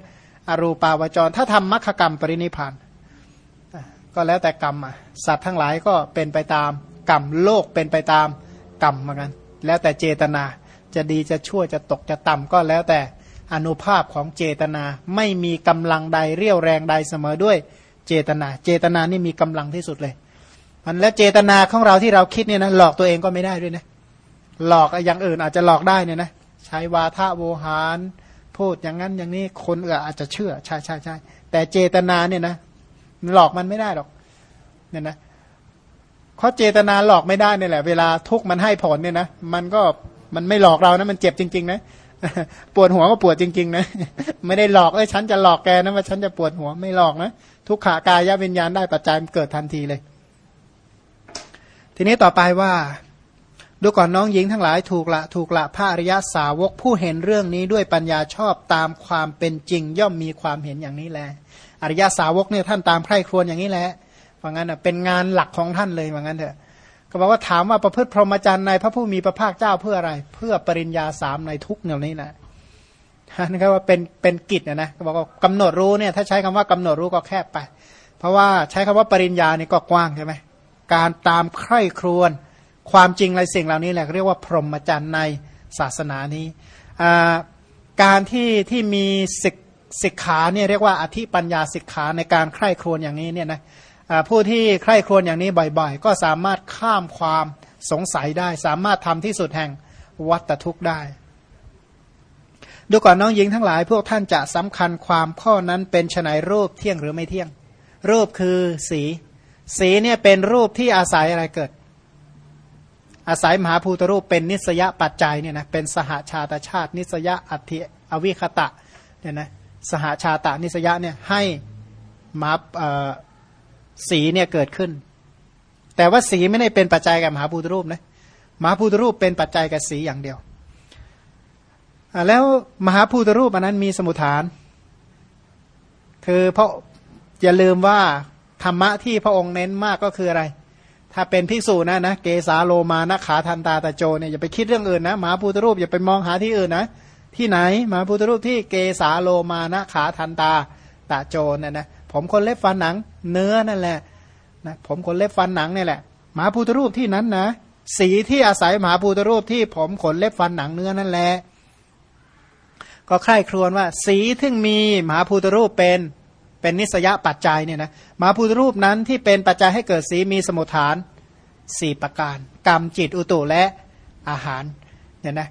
อรูปาวจร ถ้าทำมรรคกรรมปรินิพานก็แล้วแต่กรรมอะสัตว์ทั้งหลายก็เป็นไปตามกรรมโลกเป็นไปตามกรรมเหมือนกัน แล้วแต่เจตนา จะดีจะชั่วจะตกจะต่ำก็แล้วแต่อนุภาพของเจตนา ไม่มีกำลังใดเรี่ยวแรงใดเสมอด้วยเจตนา เจตนานี่มีกำลังที่สุดเลยมันแล้วเจตนาของเราที่เราคิดเนี่ยนะหลอกตัวเองก็ไม่ได้ด้วยนะหลอกอย่างอื่นอาจจะหลอกได้เนี่ยนะใช้วาทะโวหารพูดอย่างนั้นอย่างนี้คนเอออาจจะเชื่อใช่ใช่ใช่แต่เจตนาเนี่ยนะหลอกมันไม่ได้หรอกเนี่ยนะ เพราะเจตนาหลอกไม่ได้เนี่ยแหละ เวลาทุกมันให้ผลเนี่ยนะมันก็มันไม่หลอกเรานะมันเจ็บจริง ๆ นะปวดหัวก็ปวดจริง ๆ นะ ไม่ได้หลอกเอ้ยฉันจะหลอกแกนะว่าฉันจะปวดหัวไม่หลอกนะทุกขากายวิญญาณได้ปัจจัยมันเกิดทันทีเลย ทีนี้ต่อไปว่า ดูก่อนน้องหญิงทั้งหลายถูกละ ถูกละพระอริยสาวกผู้เห็นเรื่องนี้ด้วยปัญญาชอบตามความเป็นจริง ย่อมมีความเห็นอย่างนี้แหละอริยสาวกเนี่ยท่านตามใคร่ครวญอย่างนี้แหละ ว่างั้นอะเป็นงานหลักของท่านเลยว่างั้นเถอะก็บอกว่าถามว่าประพฤติพรหมจรรย์ในพระผู้มีพระภาคเจ้าเพื่ออะไร เพื่อปริญญาสามในทุกแนวนี้นะนั่นก็ว่าเป็นเป็นกิจนะนะบอกว่ากำหนดรู้เนี่ยถ้าใช้คำว่ากำหนดรู้ก็แคบไป เพราะว่าใช้คำว่าปริญญานี่ก็กว้างใช่ไหมการตามใคร่ครวญความจริงอะไรสิ่งเหล่านี้แหละเรียกว่าพรหมจรรย์ในศาสนานี้ การที่ที่มีศิกศิกขาเนี่ยเรียกว่าอธิปัญญาศิกขาในการใคร่ครวญอย่างนี้เนี่ยนะ ผู้ที่ใคร่ครวญอย่างนี้บ่อยๆ ก็สามารถข้ามความสงสัยได้ สามารถทำที่สุดแห่งวัตทุกข์ได้ ดูก่อนน้องหญิงทั้งหลาย พวกท่านจะสำคัญความข้อนั้นเป็นฉนัยรูปเที่ยงหรือไม่เที่ยง รูปคือสี สีเนี่ยเป็นรูปที่อาศัยอะไรเกิด อาศัยมหาภูตรูปเป็นนิสยปัจจัยเนี่ยนะเป็นสหาชาตชาติ นิสยอัติอวิคตะเนี่ยนะสหาชาตานิสยะเนี่ยให้มา สีเนี่ยเกิดขึ้น แต่ว่าสีไม่ได้เป็นปัจจัยกับมหาภูตรูปนะมหาภูตรูปเป็นปัจจัยกับสีอย่างเดียวแล้วมหาภูตรูปอันนั้นมีสมุทฐาน คือเพราะอย่าลืมว่าธรรมะที่พระองค์เน้นมากก็คืออะไร ถ้าเป็นภิกษุนะนะเกสาโลมานะขาทันตาตะโจเนี่ยอย่าไปคิดเรื่องอื่นนะมหาภูตรูปอย่าไปมองหาที่อื่นนะที่ไหนมหาพุทธรูปที่เกสาโลมานะขาทันตาตะโจนนะนะ ผมคนเล็บฟันหนัง เนื้อนั่นแหละนะผมคนเล็บฟันหนังนี่แหละมหาพุทธรูปที่นั้นนะสีที่อาศัยมหาพุทธรูปที่ผมขนเล็บฟันหนังเนื้อนั่นแหละก็ใคร่ครวญว่า สีที่มีมหาพุทธรูปเป็นเป็นนิสยปัจจัยเนี่ยนะมหาพุทธรูปนั้นที่เป็นปัจจัยให้เกิดสีมีสมุทฐานสี่ประการ กรรมจิตอุตุและอาหารเนี่ยนะ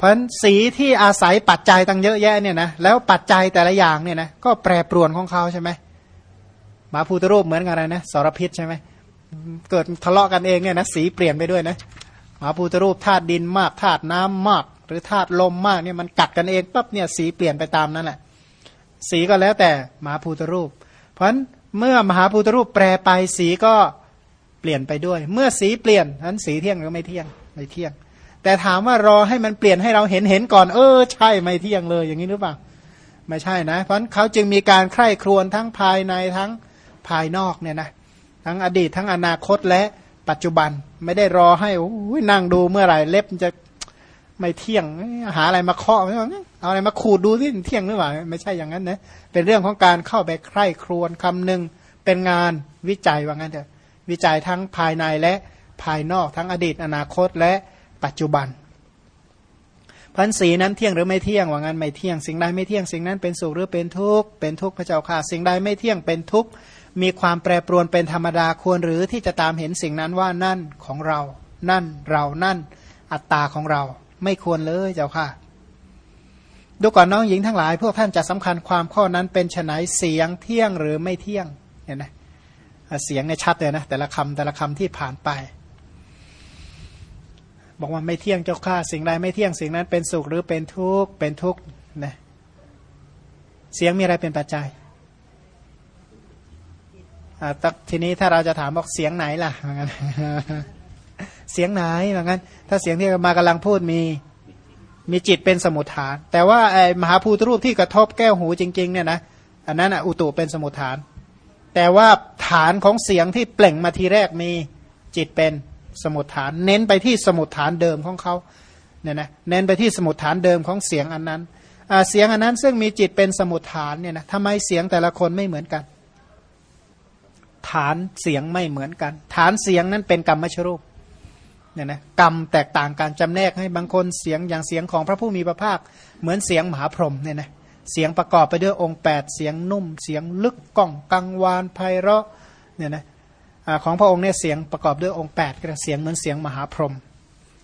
เพราะสีที่อาศัยปัจจัยตั้งเยอะแยะเนี่ยนะแล้วปัจจัยแต่ละอย่างเนี่ยนะก็แปรปรวนของเขาใช่ไหมมาพูตรูปเหมือนกันอะไรนะสารพิษใช่ไหมเกิดทะเลาะกันเองเนี่ยนะสีเปลี่ยนไปด้วยนะมาพูตรูปธาตุดินมากธาตุน้ำมาก หรือธาตุลมมากเนี่ยมันกัดกันเองปั๊บเนี่ยสีเปลี่ยนไปตามนั้นแหละสีก็แล้วแต่มหาภูตรูป เพราะฉะนั้นเมื่อมหาภูตรูปแปรไปสีก็เปลี่ยนไปด้วย เมื่อสีเปลี่ยนนั้นสีเที่ยงหรือไม่เที่ยงไม่เที่ยง แต่ถามว่ารอให้มันเปลี่ยนให้เราเห็นเห็นก่อน เออ ใช่ไม่เที่ยงเลยอย่างนี้หรือเปล่า ไม่ใช่นะ เพราะเขาจึงมีการใคร่ครวญทั้งภายในทั้งภายนอกเนี่ยนะทั้งอดีตทั้งอนาคตและปัจจุบันไม่ได้รอให้นั่งดูเมื่อไหร่เล็บจะไม่เที่ยง หาอะไรมาเคาะเอาอะไรมาขูดดูที่เที่ยงหรือเปล่าไม่ใช่อย่างนั้นนะเป็นเรื่องของการเข้าไปใคร่ครวญคำหนึ่งเป็นงานวิจัยว่างั้นเถอะวิจัยทั้งภายในและภายนอกทั้งอดีตอนาคตและ ปัจจุบันพันสีนั้นเที่ยงหรือไม่เที่ยงว่างั้นไม่เที่ยงสิ่งใดไม่เที่ยงสิ่งนั้นเป็นสุขหรือเป็นทุกข์เป็นทุกข์พระเจ้าค่ะสิ่งใดไม่เที่ยงเป็นทุกข์มีความแปรปรวนเป็นธรรมดาควรหรือที่จะตามเห็นสิ่งนั้นว่านั่นของเรา นั่นเรานั่น อัตตาของเรา ไม่ควรเลยเจ้าค่ะ ดูก่อนน้องหญิงทั้งหลายพวกท่านจะสำคัญความข้อนั้นเป็นฉนัยเสียงเที่ยงหรือไม่เที่ยงเห็นไหมเสียงในชัดเลยนะแต่ละคำแต่ละคำที่ผ่านไป บอกว่าไม่เที่ยงเจ้าข้าสิ่งใดไม่เที่ยงสิ่งนั้นเป็นสุขหรือเป็นทุกข์เป็นทุกข์นะเสียงมีอะไรเป็นปัจจัยอ่าทีนี้ถ้าเราจะถามบอกเสียงไหนล่ะเหมือนกันเสียงไหนเหมือนกันถ้าเสียงที่มากำลังพูดมีมีจิตเป็นสมุทฐาน แต่ว่าไอ้มหาภูตรูปที่กระทบแก้วหูจริงๆเนี่ยนะอันนั้นอุตุเป็นสมุทฐาน แต่ว่าฐานของเสียงที่เปล่งมาทีแรกมีจิตเป็น สมุดฐาน เน้นไปที่สมุดฐานเดิมของเขาเนี่ยนะเน้นไปที่สมุดฐานเดิมของเสียงอันนั้นเสียงอันนั้นซึ่งมีจิตเป็นสมุดฐานเนี่ยนะทำไมเสียงแต่ละคนไม่เหมือนกัน ฐานเสียงไม่เหมือนกัน ฐานเสียงนั้นเป็นกรรมมชรูปเนี่ยนะกรรมแตกต่างกันจำแนกให้บางคนเสียงอย่างเสียงของพระผู้มีพระภาค เหมือนเสียงมหาพรหมเนี่ยนะเสียงประกอบไปด้วยองค์ 8 เสียงนุ่ม เสียงลึกก้องกังวานไพเราะเนี่ยนะ ของพระองค์เนี่ยเสียงประกอบด้วยองค์8ก็เสียงเหมือนเสียงมหาพรหม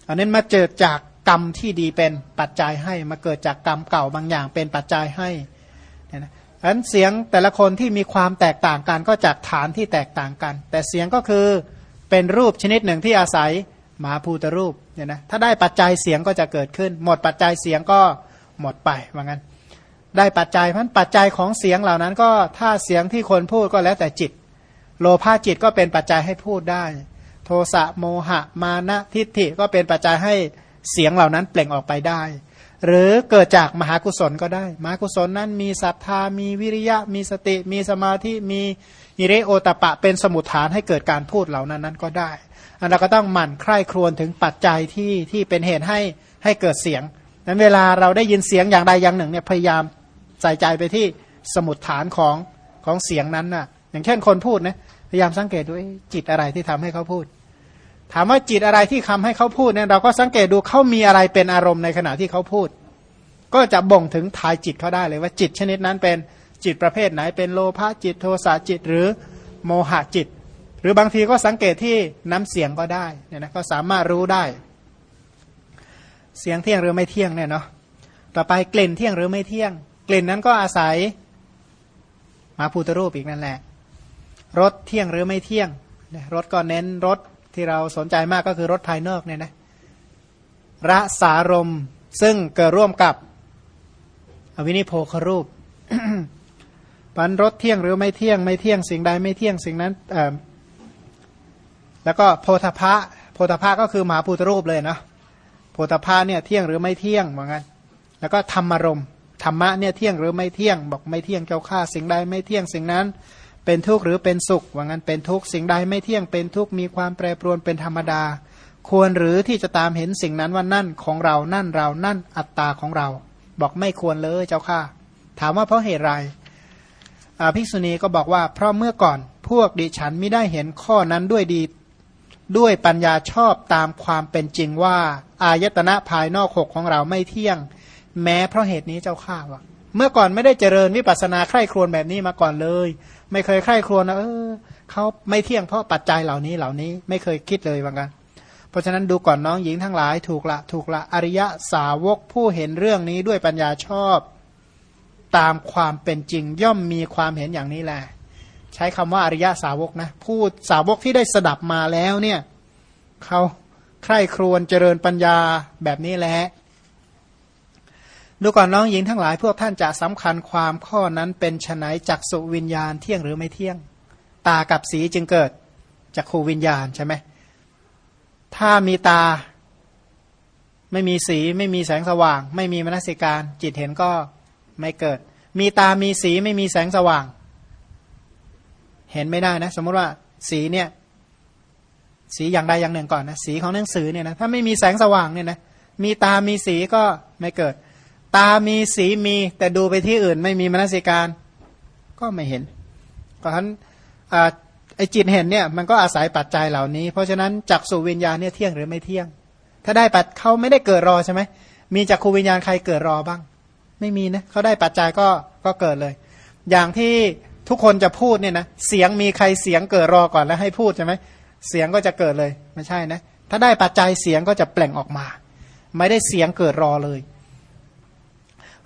อันนี้มาเกิดจากกรรมที่ดีเป็นปัจจัยให้มาเกิดจากกรรมเก่าบางอย่างเป็นปัจจัยให้เนี่ยนะอันเสียงแต่ละคนที่มีความแตกต่างกันก็จากฐานที่แตกต่างกัน แต่เสียงก็คือเป็นรูปชนิดหนึ่งที่อาศัยมหาภูตรูปเนี่ยนะถ้าได้ปัจจัยเสียงก็จะเกิดขึ้น หมดปัจจัยเสียงก็หมดไปว่างั้น ได้ปัจจัยเพราะปัจจัยของเสียงเหล่านั้นก็ถ้าเสียงที่คนพูดก็แล้วแต่จิต โลภะจิตก็เป็นปัจจัยให้พูดได้ โทสะโมหะ มานะทิฏฐิก็เป็นปัจจัยให้เสียงเหล่านั้นเปล่งออกไปได้ หรือเกิดจากมหากุศลก็ได้ มหากุศลนั้นมีศรัทธา มีวิริยะ มีสติ มีสมาธิ มีอิเรโอตปะเป็นสมุทฐานให้เกิดการพูดเหล่านั้นนั้นก็ได้อันเราก็ต้องหมั่นใคร่ครวญถึงปัจจัยที่ที่เป็นเหตุให้ให้เกิดเสียงนั้นเวลาเราได้ยินเสียงอย่างใดอย่างหนึ่งเนี่ยพยายามใส่ใจไปที่สมุดฐานของของเสียงนั้นน่ะ อย่างเช่นคนพูดนะพยายามสังเกตดูจิตอะไรที่ทำให้เขาพูด ถามว่าจิตอะไรที่ทาให้เขาพูดเนี่ยเราก็สังเกตดูเขามีอะไรเป็นอารมณ์ในขณะที่เขาพูด ก็จะบ่งถึงทายจิตเขาได้เลยว่าจิตชนิดนั้นเป็นจิตประเภทไหน เป็นโลภะจิตโทสะจิตหรือโมหะจิต หรือบางทีก็สังเกตที่น้ำเสียงก็ได้เนี่ยนะก็สามารถรู้ได้ เสียงเที่ยงหรือไม่เที่ยงเนี่ยเนาะต่อไปกลิ่นเที่ยงหรือไม่เที่ยง กลิ่นนั้นก็อาศัยมาพุทธรูปอีกนั่นแหละ รถเที่ยงหรือไม่เที่ยงรถก็เน้นรถที่เราสนใจมากก็คือรถภายนอกเนี่ยนะระสารมซึ่งเกิดร่วมกับ อวินิโพครูปปันรถเที่ยงหรือไม่เที่ยง ไม่เที่ยงสิ่งใดไม่เที่ยงสิ่งนั้นแล้วก็โพธพะโพธพะก็คือมหาพุทธรูปเลยเนาะโพธพะเนี่ยเที่ยงหรือไม่เที่ยงเหมือนกันแล้วก็ธรรมารมธรรมะเนี่ยเที่ยงหรือไม่เที่ยง บอกไม่เที่ยงเจ้าข้าสิ่งใดไม่เที่ยงสิ่งนั้น เป็นทุกข์หรือเป็นสุข ว่างั้นเป็นทุกข์สิ่งใดไม่เที่ยงเป็นทุกข์มีความแปรปรวนเป็นธรรมดา ควรหรือที่จะตามเห็นสิ่งนั้นว่านั่นของเรานั่นเรานั่นอัตตาของเรา บอกไม่ควรเลยเจ้าค่ะ ถามว่าเพราะเหตุไรภิกษุณีก็บอกว่าเพราะเมื่อก่อนพวกดิฉันไม่ได้เห็นข้อนั้นด้วยดีด้วยปัญญาชอบตามความเป็นจริงว่า อายตนะภายนอกหกของเราไม่เที่ยง แม้เพราะเหตุนี้เจ้าข้าว่าเมื่อก่อนไม่ได้เจริญวิปัสนาใคร่ครวญแบบนี้มาก่อนเลย ไม่เคยใคร่ครวญนะเออเขาไม่เที่ยงเพราะปัจจัยเหล่านี้เหล่านี้ไม่เคยคิดเลยว่างั้นเพราะฉะนั้นดูก่อนน้องหญิงทั้งหลายถูกละถูกละอริยะสาวกผู้เห็นเรื่องนี้ด้วยปัญญาชอบตามความเป็นจริงย่อมมีความเห็นอย่างนี้แหละใช้คำว่าอริยะสาวกนะพูดสาวกที่ได้สดับมาแล้วเนี่ยเขาใคร่ครวญเจริญปัญญาแบบนี้แหละ ดูก่อนน้องหญิงทั้งหลายพวกท่านจะสำคัญความข้อนั้นเป็นฉนัยจักสุวิญญาณเที่ยงหรือไม่เที่ยง ตากับสีจึงเกิดจากขูวิญญาณใช่ไหมถ้ามีตา ไม่มีสีไม่มีแสงสว่าง ไม่มีมนสิการ จิตเห็นก็ไม่เกิด มีตามีสีไม่มีแสงสว่าง เห็นไม่ได้นะ สมมติว่าสีเนี่ย สีอย่างใดอย่างหนึ่งก่อนนะสีของหนังสือเนี่ยนะถ้าไม่มีแสงสว่างเนี่ยนะมีตามีสีก็ไม่เกิด ตามีสีมี แต่ดูไปที่อื่นไม่มีมนสิการ ก็ไม่เห็นเพราะฉะนั้นไอจิตเห็นเนี่ยมันก็อาศัยปัจจัยเหล่านี้ เพราะฉะนั้นจักสุวิญญาณเนี่ยเที่ยงหรือไม่เที่ยง ถ้าได้ปัจเขาไม่ได้เกิดรอใช่ไหมมีจักขูวิญญาณใครเกิดรอบ้าง ไม่มีนะเขาได้ปัจจัยก็ก็เกิดเลย อย่างที่ทุกคนจะพูดเนี่ยนะเสียงมีใครเสียงเกิดรอก่อนแล้วให้พูดใช่ไหมเสียงก็จะเกิดเลยไม่ใช่นะถ้าได้ปัจจัยเสียงก็จะเปล่งออกมา ไม่ได้เสียงเกิดรอเลย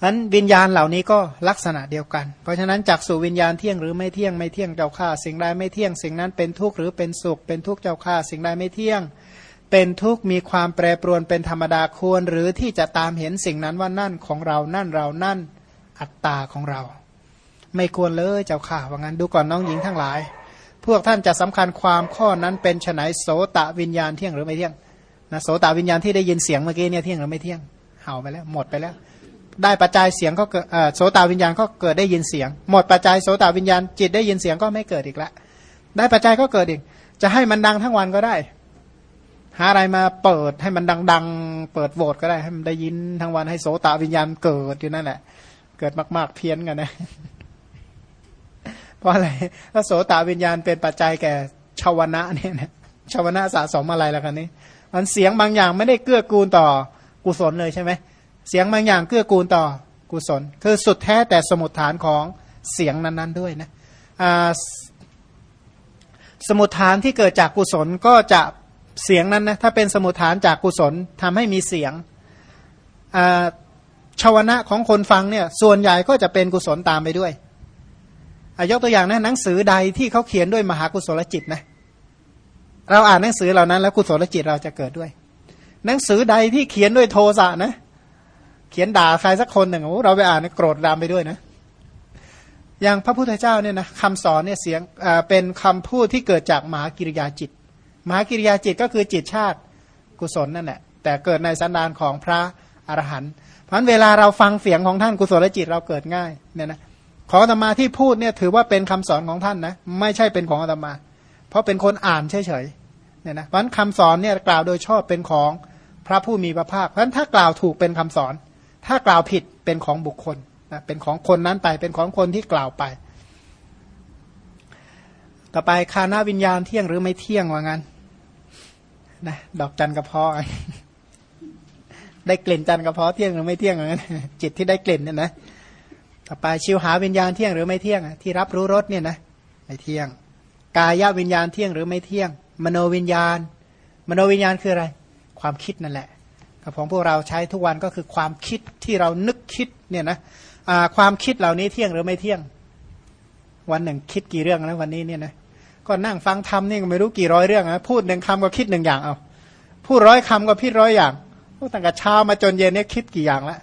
อันวิญญาณเหล่านี้ก็ลักษณะเดียวกัน เพราะฉะนั้นจากสู่วิญญาณเที่ยงหรือไม่เที่ยงไม่เที่ยงเจ้าข้าสิ่งใดไม่เที่ยงสิ่งนั้นเป็นทุกข์หรือเป็นสุข เป็นทุกข์เจ้าข้าสิ่งใดไม่เที่ยง เป็นทุกข์มีความแปรปรวนเป็นธรรมดาควร หรือที่จะตามเห็นสิ่งนั้นว่านั่นของเรานั่นเรานั่นอัตตาของเรา ไม่ควรเลยเจ้าข้าว่างั้นดูก่อนน้องหญิงทั้งหลาย พวกท่านจะสำคัญความข้อนั้นเป็นไฉนโสตะวิญญาณเที่ยงหรือไม่เที่ยงนะโสตะวิญญาณที่ได้ยินเสียงเมื่อกี้เนี่ยเที่ยงหรือไม่เที่ยงเห่าไปแล้วหมดไปแล้ว ได้ปัจจัยเสียงก็เกิดโสตวิญญาณก็เกิดได้ยินเสียง หมดปัจจัยโสตวิญญาณจิตได้ยินเสียงก็ไม่เกิดอีกละ ได้ปัจจัยก็เกิดอีก จะให้มันดังทั้งวันก็ได้ หาอะไรมาเปิดให้มันดัง ๆ เปิดโหวตก็ได้ให้มันได้ยินทั้งวันให้โสตวิญญาณเกิดอยู่นั่นแหละ เกิดมาก ๆ เพี้ยนกันนะเพราะอะไรถ้าโสตวิญญาณเป็นปัจจัยแก่ชาวนะเนี่ยนะชาวนะสะสมอะไรแล้วกันนี้ มันเสียงบางอย่างไม่ได้เกื้อกูลต่อกุศลเลยใช่ไหม เสียงบางอย่างเกื้อกูลต่อกุศล คือสุดแท้แต่สมุดฐานของเสียงนั้นๆด้วยนะสมุดฐานที่เกิดจากกุศลก็จะเสียงนั้นนะถ้าเป็นสมุดฐานจากกุศลทำให้มีเสียงชาวนะของคนฟังเนี่ยส่วนใหญ่ก็จะเป็นกุศลตามไปด้วยยกตัวอย่างนะหนังสือใดที่เขาเขียนด้วยมหากุศลจิตนะเราอ่านหนังสือเหล่านั้น แล้วกุศลจิตเราจะเกิดด้วย หนังสือใดที่เขียนด้วยโทสะนะ เขียนด่าใครสักคนหนึ่งโอ้เราไปอ่านโกรธดามไปด้วยนะอย่างพระพุทธเจ้าเนี่ยนะคำสอนเนี่ยเสียงเป็นคำพูดที่เกิดจากมหากิริยาจิต มหากิริยาจิตก็คือจิตชาติกุศลนั่นแหละแต่เกิดในสันดานของพระอรหันต์เพราะเวลาเราฟังเสียงของท่านกุศลจิตเราเกิดง่ายเนี่ยนะของอาตมาที่พูดเนี่ยถือว่าเป็นคำสอนของท่านนะไม่ใช่เป็นของอาตมา เพราะเป็นคนอ่านเฉยๆเนี่ยนะเพราะคำสอนเนี่ยกล่าวโดยชอบเป็นของพระผู้มีพระภาคเพราะฉะนั้นถ้ากล่าวถูกเป็นคำสอน ถ้ากล่าวผิดเป็นของบุคคลนะเป็นของคนนั้นไปเป็นของคนที่กล่าวไป ต่อไปคานาวิญญาณเที่ยงหรือไม่เที่ยงว่างั้นนะดอกจันกระเพาะได้กลิ่นจันกระเพาะเที่ยงหรือไม่เที่ยงว่างั้นจิตที่ได้กลิ่นเนี่ยนะต่อไปชิวหาวิญญาณเที่ยงหรือไม่เที่ยงที่รับรู้รสเนี่ยนะไม่เที่ยง กายวิญญาณเที่ยงหรือไม่เที่ยง มโนวิญญาณ มโนวิญญาณคืออะไร ความคิดนั่นแหละ ของพวกเราใช้ทุกวันก็คือความคิดที่เรานึกคิดเนี่ยนะความคิดเหล่านี้เที่ยงหรือไม่เที่ยง วันหนึ่งคิดกี่เรื่องแล้ววันนี้เนี่ยนะก็นั่งฟังธรรมนี่ไม่รู้กี่ร้อยเรื่องนะพูดหนึ่งคำก็คิดหนึ่งอย่างเอาพูดร้อยคำก็พิดร้อยอย่างตั้งแต่เช้ามาจนเย็นเนี่ยคิดกี่อย่างละ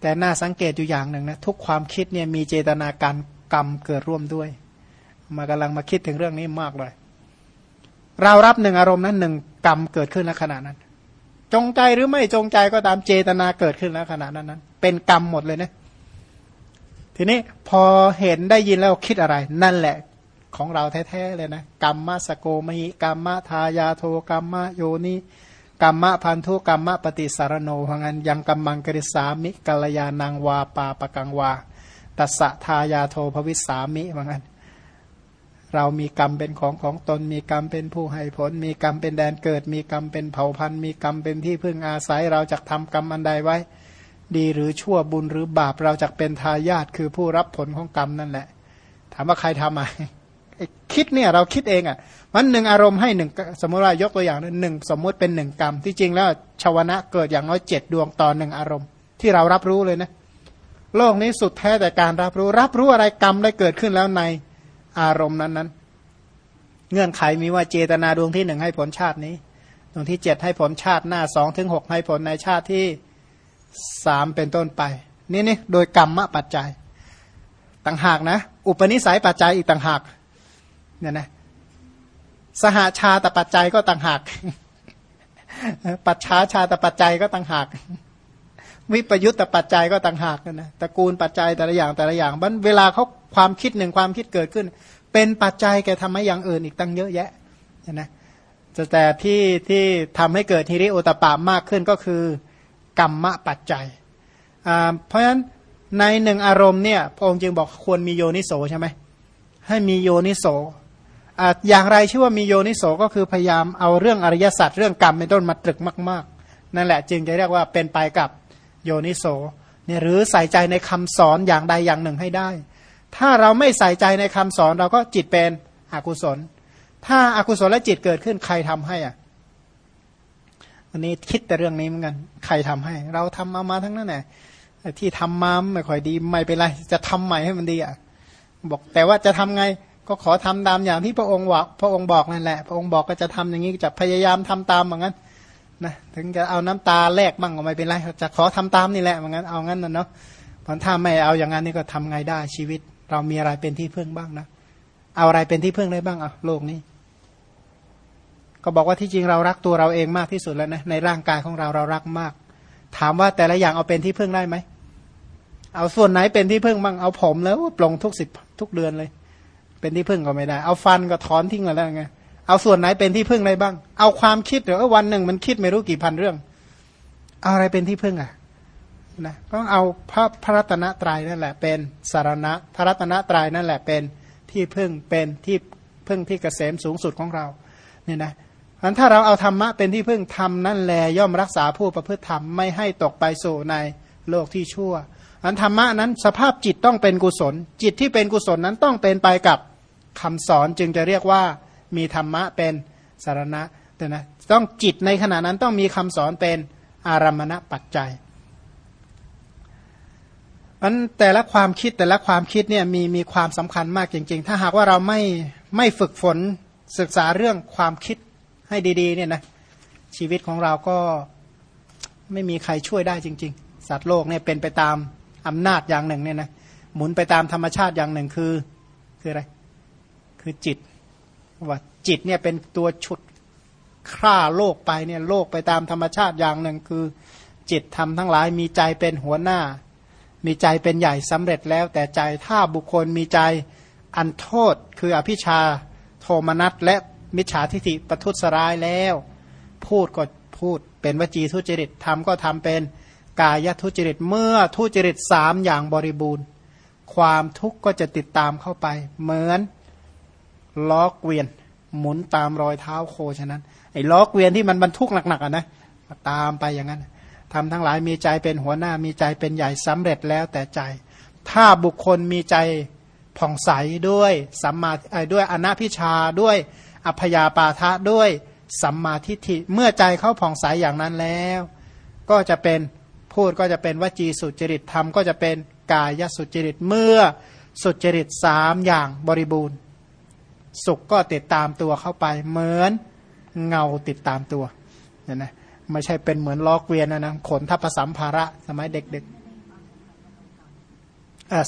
แต่น่าสังเกตอยู่อย่างหนึ่งนะทุกความคิดเนี่ยมีเจตนาการกรรมเกิดร่วมด้วย มากำลังมาคิดถึงเรื่องนี้มากเลย เรารับหนึ่งอารมณ์นั้นหนึ่งกรรมเกิดขึ้นในขณะนั้น จงใจหรือไม่จงใจก็ตามเจตนาเกิดขึ้นในขณะนั้นนั้น เป็นกรรมหมดเลยนะทีนี้พอเห็นได้ยินแล้วคิดอะไร นั่นแหละของเราแท้ๆเลยนะกรรมมาสโกมหิกรรมมาทายาโทกรรมมาโยนิกรรมะพันธุกรรมะปฏิสารโนพงันยังกัมมังกริสามิกัลยานังวาปาปะกังวาตัสะทายาโทภวิสามิพงัน เรามีกรรมเป็นของของตน มีกรรมเป็นผู้ให้ผล มีกรรมเป็นแดนเกิด มีกรรมเป็นเผ่าพันธุ์ มีกรรมเป็นที่พึ่งอาศัย เราจะทำกรรมอันใดไว้ ดีหรือชั่วบุญหรือบาปเราจะเป็นทายาทคือผู้รับผลของกรรมนั่นแหละ ถามว่าใครทำอะคิดเนี่ยเราคิดเองอะมันหนึ่งอารมณ์ให้หนึ่งสมมติว่ายกตัวอย่างหนึ่งสมมุติเป็นหนึ่งกรรม ที่จริงแล้วชาวนะเกิดอย่างน้อยเจ็ดดวงต่อหนึ่งอารมณ์ ที่เรารับรู้เลยนะโลกนี้สุดแท้แต่การรับรู้ รับรู้อะไรกรรมได้เกิดขึ้นแล้วใน อารมณ์นั้นนั้นเงื่อนไขมีว่าเจตนาดวงที่หนึ่งให้ผลชาตินี้ ดวงที่เจ็ดให้ผลชาติหน้าสองถึงหกให้ผลในชาติที่สามเป็นต้นไป นี่นี่โดยกรรมปัจจัย ต่างหากนะ อุปนิสัยปัจจัยอีกต่างหากเนี่ยนะสหาชาตปัจจัยก็ต่างหาก ปัจฉาชาตปัจจัยก็ต่างหาก วิปยุตตปัจจัยก็ต่างหากนะตระกูลปัจจัยแต่ละอย่างแต่ละอย่างมันเวลาเขาความคิดหนึ่งความคิดเกิดขึ้น เป็นปัจจัยแก่ทำให้อย่างอื่นอีกตั้งเยอะแยะนะแต่ที่ที่ทำให้เกิดฮิริโอตปามากขึ้นก็คือกรรมะปัจจัยเพราะฉะนั้นในหนึ่งอารมณ์เนี่ยพระองค์จึงบอกควรมีโยนิโสใช่ไหมให้มีโยนิโสอย่างไรชื่อว่ามีโยนิโสก็คือพยายามเอาเรื่องอริยสัจเรื่องกรรมเป็นต้นมาตรึกมาก ๆ นั่นแหละจึงจะเรียกว่าเป็นไปกับ โยนิโสเนี่ยหรือใส่ใจในคำสอนอย่างใดอย่างหนึ่งให้ได้ ถ้าเราไม่ใส่ใจในคำสอนเราก็จิตเป็นอกุศล ถ้าอากุศลและจิตเกิดขึ้นใครทำให้อะวันนี้คิดแต่เรื่องนี้เหมือนกัน ใครทำให้ เราทำมามาทั้งนั้นแหละที่ทำมาไม่ค่อยดีไม่เป็นไรจะทำใหม่ให้มันดีอะบอกแต่ว่าจะทำไงก็ขอทำตามอย่างที่พระองค์บอกพระองค์บอกนั่นแหละ พระองค์บอกก็จะทำอย่างนี้จะพยายามทำตามเหมือนกัน นะถึงจะเอาน้ำตาแลกบ้างก็ไม่เป็นไรจะขอทำตามนี่แหละเหมือนกันเอางั้นนะเนาะพอถ้าไม่เอาอย่างนั้นนี่ก็ทำไงได้ชีวิต เรามีอะไรเป็นที่พึ่งบ้างนะเอาอะไรเป็นที่พึ่งได้บ้างอะโลกนี้ ก็บอกว่าที่จริงเรารักตัวเราเองมากที่สุดแล้วนะในร่างกายของเราเรารักมาก ถามว่าแต่ละอย่างเอาเป็นที่พึ่งได้ไหมเอาส่วนไหนเป็นที่พึ่งบ้างเอาผมแล้วปลงทุกสิบทุกเดือนเลย เป็นที่พึ่งก็ไม่ได้ เอาฟันก็ถอนทิ้งแล้วไง เอาส่วนไหนเป็นที่พึ่งได้บ้าง เอาความคิดเดี๋ยววันหนึ่งมันคิดไม่รู้กี่พันเรื่อง เอาอะไรเป็นที่พึ่งอะนะก็เอาพระพระรัตนตรัยนั่นแหละ เป็นสารณะพระรัตนตรัยนั่นแหละเป็นที่พึ่งเป็นที่พึ่งที่เกษมสูงสุดของเราเนี่ยนะอันถ้าเราเอาธรรมะเป็นที่พึ่งธรรมนั่นแหละย่อมรักษาผู้ประพฤติธรรมไม่ให้ตกไปสู่ในโลกที่ชั่ว อันธรรมะนั้นสภาพจิตต้องเป็นกุศล จิตที่เป็นกุศลนั้นต้องเป็นไปกับคำสอนจึงจะเรียกว่า มีธรรมะเป็นสารณะแต่นะต้องจิตในขณะนั้นต้องมีคำสอนเป็นอารมณปัจจัยมันแต่ละความคิดแต่ละความคิดเนี่ยมีมีความสำคัญมากจริง ๆ ถ้าหากว่าเราไม่ไม่ฝึกฝนศึกษาเรื่องความคิดให้ดีๆเนี่ยนะชีวิตของเราก็ไม่มีใครช่วยได้จริง ๆ สัตว์โลกเนี่ยเป็นไปตามอำนาจอย่างหนึ่งเนี่ยนะหมุนไปตามธรรมชาติอย่างหนึ่งคือคืออะไร คือจิต ว่าจิตเนี่ยเป็นตัวฉุดฆ่าโลกไปเนี่ยโลกไปตามธรรมชาติอย่างหนึ่งคือ จิตทำทั้งหลายมีใจเป็นหัวหน้า มีใจเป็นใหญ่สำเร็จแล้ว แต่ใจถ้าบุคคลมีใจอันโทษ คืออภิชาโทมนัสและมิจฉาทิฏฐิประทุษร้ายแล้ว พูดก็พูดเป็นวจีทุจริตทำก็ทำเป็นกายทุจริตเมื่อทุจริตสามอย่างบริบูรณ์ ความทุกข์ก็จะติดตามเข้าไป เหมือน ล้อเกวียน หมุนตามรอยเท้าโคฉะนั้น ไอ้ล้อเกวียนที่มันบรรทุกหนักๆอะนะตามไปอย่างนั้นทำทั้งหลายมีใจเป็นหัวหน้ามีใจเป็นใหญ่สำเร็จแล้วแต่ใจ ถ้าบุคคลมีใจผ่องใสด้วยสัมมาด้วยอนัพิชาด้วยอัพยาปาทะด้วยสัมมาทิฏฐิเมื่อใจเขาผ่องใสอย่างนั้นแล้ว ก็จะเป็นพูดก็จะเป็นวจีสุจริตธรรมก็จะเป็นกายสุจริตเมื่อสุจริตสามอย่างบริบูรณ์ สุขก็ติดตามตัวเข้าไป เหมือนเงาติดตามตัวเนี่ยนะไม่ใช่เป็นเหมือนล้อเกวียนนะนะขนทัพสัมภาระสมัยเด็กๆ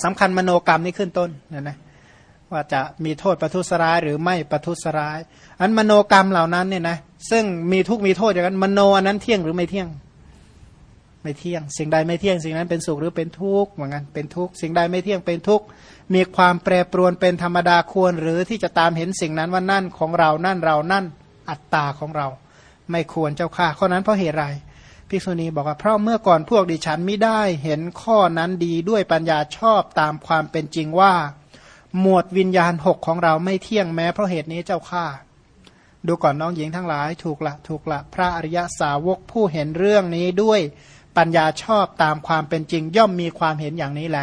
สำคัญมโนกรรมนี่ขึ้นต้นเนี่ยนะว่าจะมีโทษประทุษร้ายหรือไม่ประทุษร้าย อันมโนกรรมเหล่านั้นเนี่ยนะซึ่งมีทุกมีโทษอย่างนั้น มโนอันนั้นเที่ยงหรือไม่เที่ยง ไม่เที่ยง สิ่งใดไม่เที่ยงสิ่งนั้นเป็นสุขหรือเป็นทุกข์เหมือนกันเป็นทุกข์สิ่งใดไม่เที่ยงเป็นทุกข์ มีความแปรปรวนเป็นธรรมดาควร หรือที่จะตามเห็นสิ่งนั้นว่านั่นของเรานั่นเรานั่นอัตตาของเรา ไม่ควรเจ้าค่าข้อนั้นเพราะเหตุไรภิกษุณีบอกว่าเพราะเมื่อก่อนพวกดิฉันไม่ได้เห็นข้อนั้นดีด้วยปัญญาชอบตามความเป็นจริงว่า หมวดวิญญาณหกของเราไม่เที่ยงแม้เพราะเหตุนี้เจ้าข้าดูก่อนน้องหญิงทั้งหลายถูกละถูกละ พระอริยสาวกผู้เห็นเรื่องนี้ด้วยปัญญาชอบตามความเป็นจริงย่อมมีความเห็นอย่างนี้แล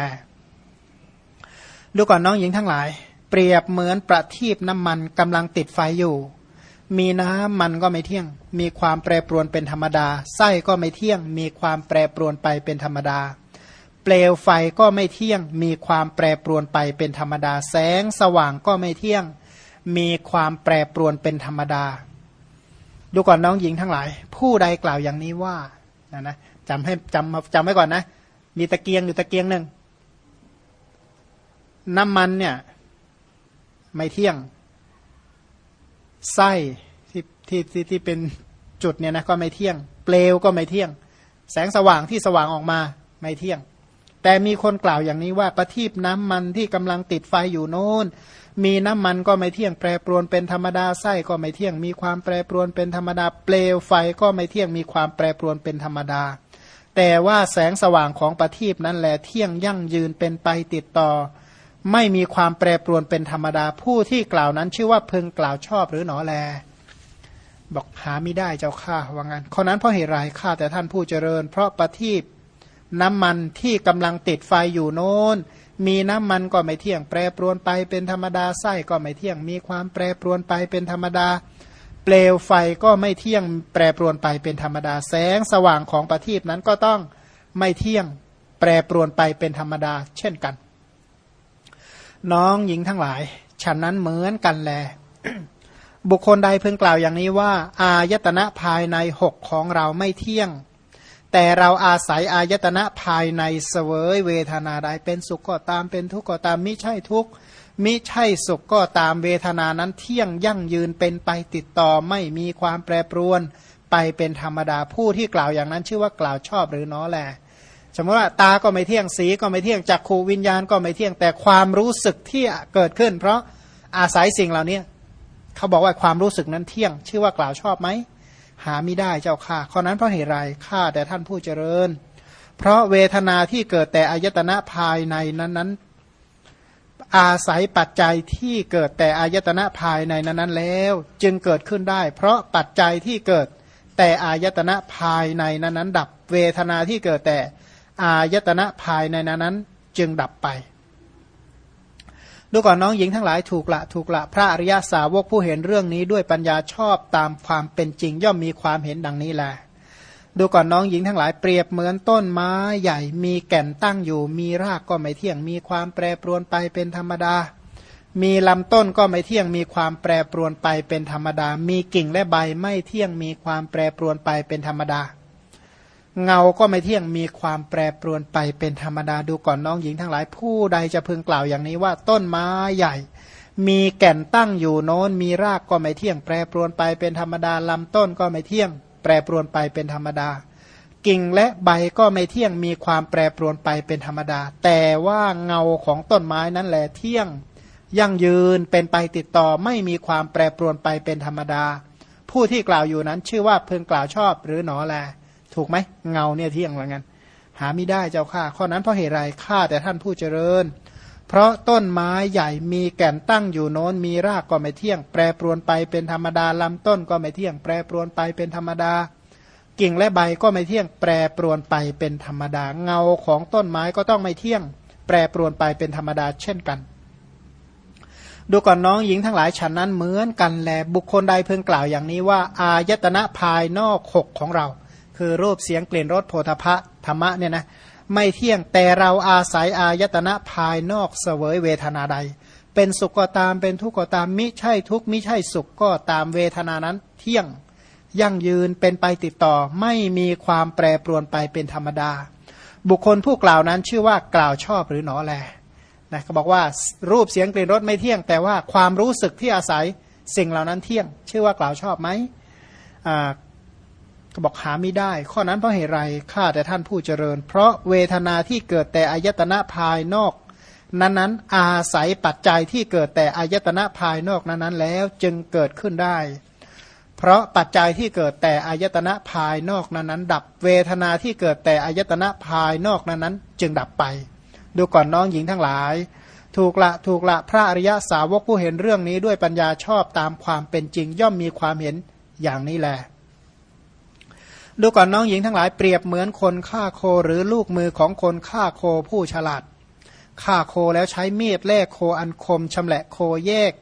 ดูก่อนน้องหญิงทั้งหลาย เปรียบเหมือนประทีปน้ำมันกำลังติดไฟอยู่ มีน้ำมันก็ไม่เที่ยง มีความแปรปรวนเป็นธรรมดา ไส้ก็ไม่เที่ยง มีความแปรปรวนไปเป็นธรรมดา เปลวไฟก็ไม่เที่ยง มีความแปรปรวนไปเป็นธรรมดา แสงสว่างก็ไม่เที่ยง มีความแปรปรวนเป็นธรรมดา ดูก่อนน้องหญิงทั้งหลาย ผู้ใดกล่าวอย่างนี้ว่านะนะจำให้จำจำไว้ก่อนนะ มีตะเกียงอยู่ตะเกียงหนึ่ง น้ำมันเนี่ยไม่เที่ยง ไส้ที่ที่ที่ที่เป็นจุดเนี่ยนะก็ไม่เที่ยง เปลวก็ไม่เที่ยง แสงสว่างที่สว่างออกมาไม่เที่ยง แต่มีคนกล่าวอย่างนี้ว่าประทีปน้ำมันที่กำลังติดไฟอยู่โน้นมีน้ำมันก็ไม่เที่ยงแปรปรวนเป็นธรรมดาไส้ก็ไม่เที่ยง มีความแปรปรวนเป็นธรรมดา เปลวไฟก็ไม่เที่ยงมีความแปรปรวนเป็นธรรมดา แต่ว่าแสงสว่างของประทีปนั้นแหละเที่ยงยั่งยืนเป็นไปติดต่อ ไม่มีความแปรปรวนเป็นธรรมดาผู้ที่กล่าวนั้น ชื่อว่าเพึงกล่าวชอบหรือหนอแล บอกหาไม่ได้เจ้าข้าว่างั้นข้อนั้นเพราะเหตุไรข้าแต่ท่านผู้เจริญ เพราะประทีปน้ำมันที่กำลังติดไฟอยู่โน้น มีน้ำมันก็ไม่เที่ยงแปรปรวนไปเป็นธรรมดาไส้ก็ไม่เที่ยง มีความแปรปรวนไปเป็นธรรมดา เปลวไฟก็ไม่เที่ยงแปรปรวนไปเป็นธรรมดาแสงสว่างของประทีปนั้นก็ต้องไม่เที่ยงแปรปรวนไปเป็นธรรมดา เช่นกัน น้องหญิงทั้งหลาย ฉันนั้นเหมือนกันแล บุคคลใดเพิ่งกล่าวอย่างนี้ว่า อายตนะภายในหกของเราไม่เที่ยง แต่เราอาศัยอายตนะภายในเสวยเวทนาใดเป็นสุขก็ตามเป็นทุกข์ก็ตามมิใช่ทุกข์มิใช่สุขก็ตามเวทนานั้นเที่ยงยั่งยืนเป็นไปติดต่อไม่มีความแปรปรวน ไปเป็นธรรมดาผู้ที่กล่าวอย่างนั้นชื่อว่ากล่าวชอบหรือน้อแล สมมติว่าตาก็ไม่เที่ยงสีก็ไม่เที่ยงจักขูวิญญาณก็ไม่เที่ยงแต่ความรู้สึกที่เกิดขึ้น เพราะอาศัยสิ่งเหล่านี้เขาบอกว่าความรู้สึกนั้นเที่ยง ชื่อว่ากล่าวชอบไหมหาไม่ได้เจ้าค่ะข้อนั้นเพราะเหตุไรข้าแต่ท่านผู้เจริญ เพราะเวทนาที่เกิดแต่อายตนะภายในนั้นนั้นอาศัยปัจจัยที่เกิดแต่อายตนะภายในนั้นนั้นแล้ว จึงเกิดขึ้นได้ เพราะปัจจัยที่เกิดแต่อายตนะภายในนั้นนั้นดับ เวทนาที่เกิดแต่ อายตนะภายในนั้นจึงดับไป ดูก่อนน้องหญิงทั้งหลายถูกละถูกละพระอริยาสาวกผู้เห็นเรื่องนี้ด้วยปัญญาชอบตามความเป็นจริงย่อมมีความเห็นดังนี้แหละดูก่อนน้องหญิงทั้งหลายเปรียบเหมือนต้นไม้ใหญ่มีแก่นตั้งอยู่ มีรากก็ไม่เที่ยง มีความแปรปรวนไปเป็นธรรมดา มีลำต้นก็ไม่เที่ยง มีความแปรปรวนไปเป็นธรรมดา มีกิ่งและใบไม่เที่ยงมีความแปรปรวนไปเป็นธรรมดา เงาก็ไม่เที่ยงมีความแปรปรวนไปเป็นธรรมดาดูก่อนน้องหญิงทั้งหลายผู้ใดจะพึงกล่าวอย่างนี้ว่าต้นไม้ใหญ่ มีแก่นตั้งอยู่โน้น มีรากก็ไม่เที่ยงแปรปรวนไปเป็นธรรมดาลำต้นก็ไม่เที่ยง แปรปรวนไปเป็นธรรมดา กิ่งและใบก็ไม่เที่ยงมีความแปรปรวนไปเป็นธรรมดา แต่ว่าเงาของต้นไม้นั้นแหละเที่ยงยั่งยืนเป็นไปติดต่อไม่มีความแปรปรวนไปเป็นธรรมดา ผู้ที่กล่าวอยู่นั้นชื่อว่าเพึงกล่าวชอบหรือหนอแล ถูกไหมเงาเนี่ยเที่ยงเหมือนกันหาไม่ได้เจ้าข้าข้อนั้นเพราะเหตุไรข้าแต่ท่านผู้เจริญ เพราะต้นไม้ใหญ่มีแก่นตั้งอยู่โน้นมีรากก็ไม่เที่ยง แปรปรวนไปเป็นธรรมดาลำต้นก็ไม่เที่ยง แปรปรวนไปเป็นธรรมดา กิ่งและใบก็ไม่เที่ยง แปรปรวนไปเป็นธรรมดาเงาของต้นไม้ก็ต้องไม่เที่ยง แปรปรวนไปเป็นธรรมดาเช่นกัน ดูก่อนน้องหญิงทั้งหลายฉันนั้นเหมือนกันแลบุคคลใดเพิ่งกล่าวอย่างนี้ว่า อายตนะภายนอกหกของเรา คือรูปเสียงกลิ่นรสโผฏฐะธรรมะเนี่ยนะไม่เที่ยงแต่เราอาศัยอายตนะภายนอกเสวยเวทนาใด เป็นสุขก็ตามเป็นทุกข์ก็ตามมิใช่ทุกข์มิใช่สุขก็ตามเวทนานั้น เที่ยงยั่งยืนเป็นไปติดต่อ ไม่มีความแปรปรวนไปเป็นธรรมดา บุคคลผู้กล่าวนั้นชื่อว่ากล่าวชอบหรือหนอแลนะเขาบอกว่ารูปเสียงกลิ่นรสไม่เที่ยง แต่ว่าความรู้สึกที่อาศัยสิ่งเหล่านั้นเที่ยง ชื่อว่ากล่าวชอบไหม ก็บอกหาไม่ได้ ข้อนั้นเพราะเหตุไรข้าแต่ท่านผู้เจริญ เพราะเวทนาที่เกิดแต่อายตนะภายนอก นั้นๆ อาศัยปัจจัยที่เกิดแต่อายตนะภายนอกนั้นๆ แล้วจึงเกิดขึ้นได้ เพราะปัจจัยที่เกิดแต่อายตนะภายนอกนั้นๆ ดับเวทนาที่เกิดแต่อายตนะภายนอกนั้นๆ จึงดับไป ดูก่อนน้องหญิงทั้งหลาย ถูกละถูกละพระอริยสาวกผู้เห็นเรื่องนี้ด้วยปัญญาชอบตามความเป็นจริงย่อมมีความเห็นอย่างนี้แหละ ดูก่อนน้องหญิงทั้งหลายเปรียบเหมือนคนฆ่าโคหรือลูกมือของคนฆ่าโคผู้ฉลาดฆ่าโคแล้วใช้มีดแล่โคอันคมชำแหละโคแยก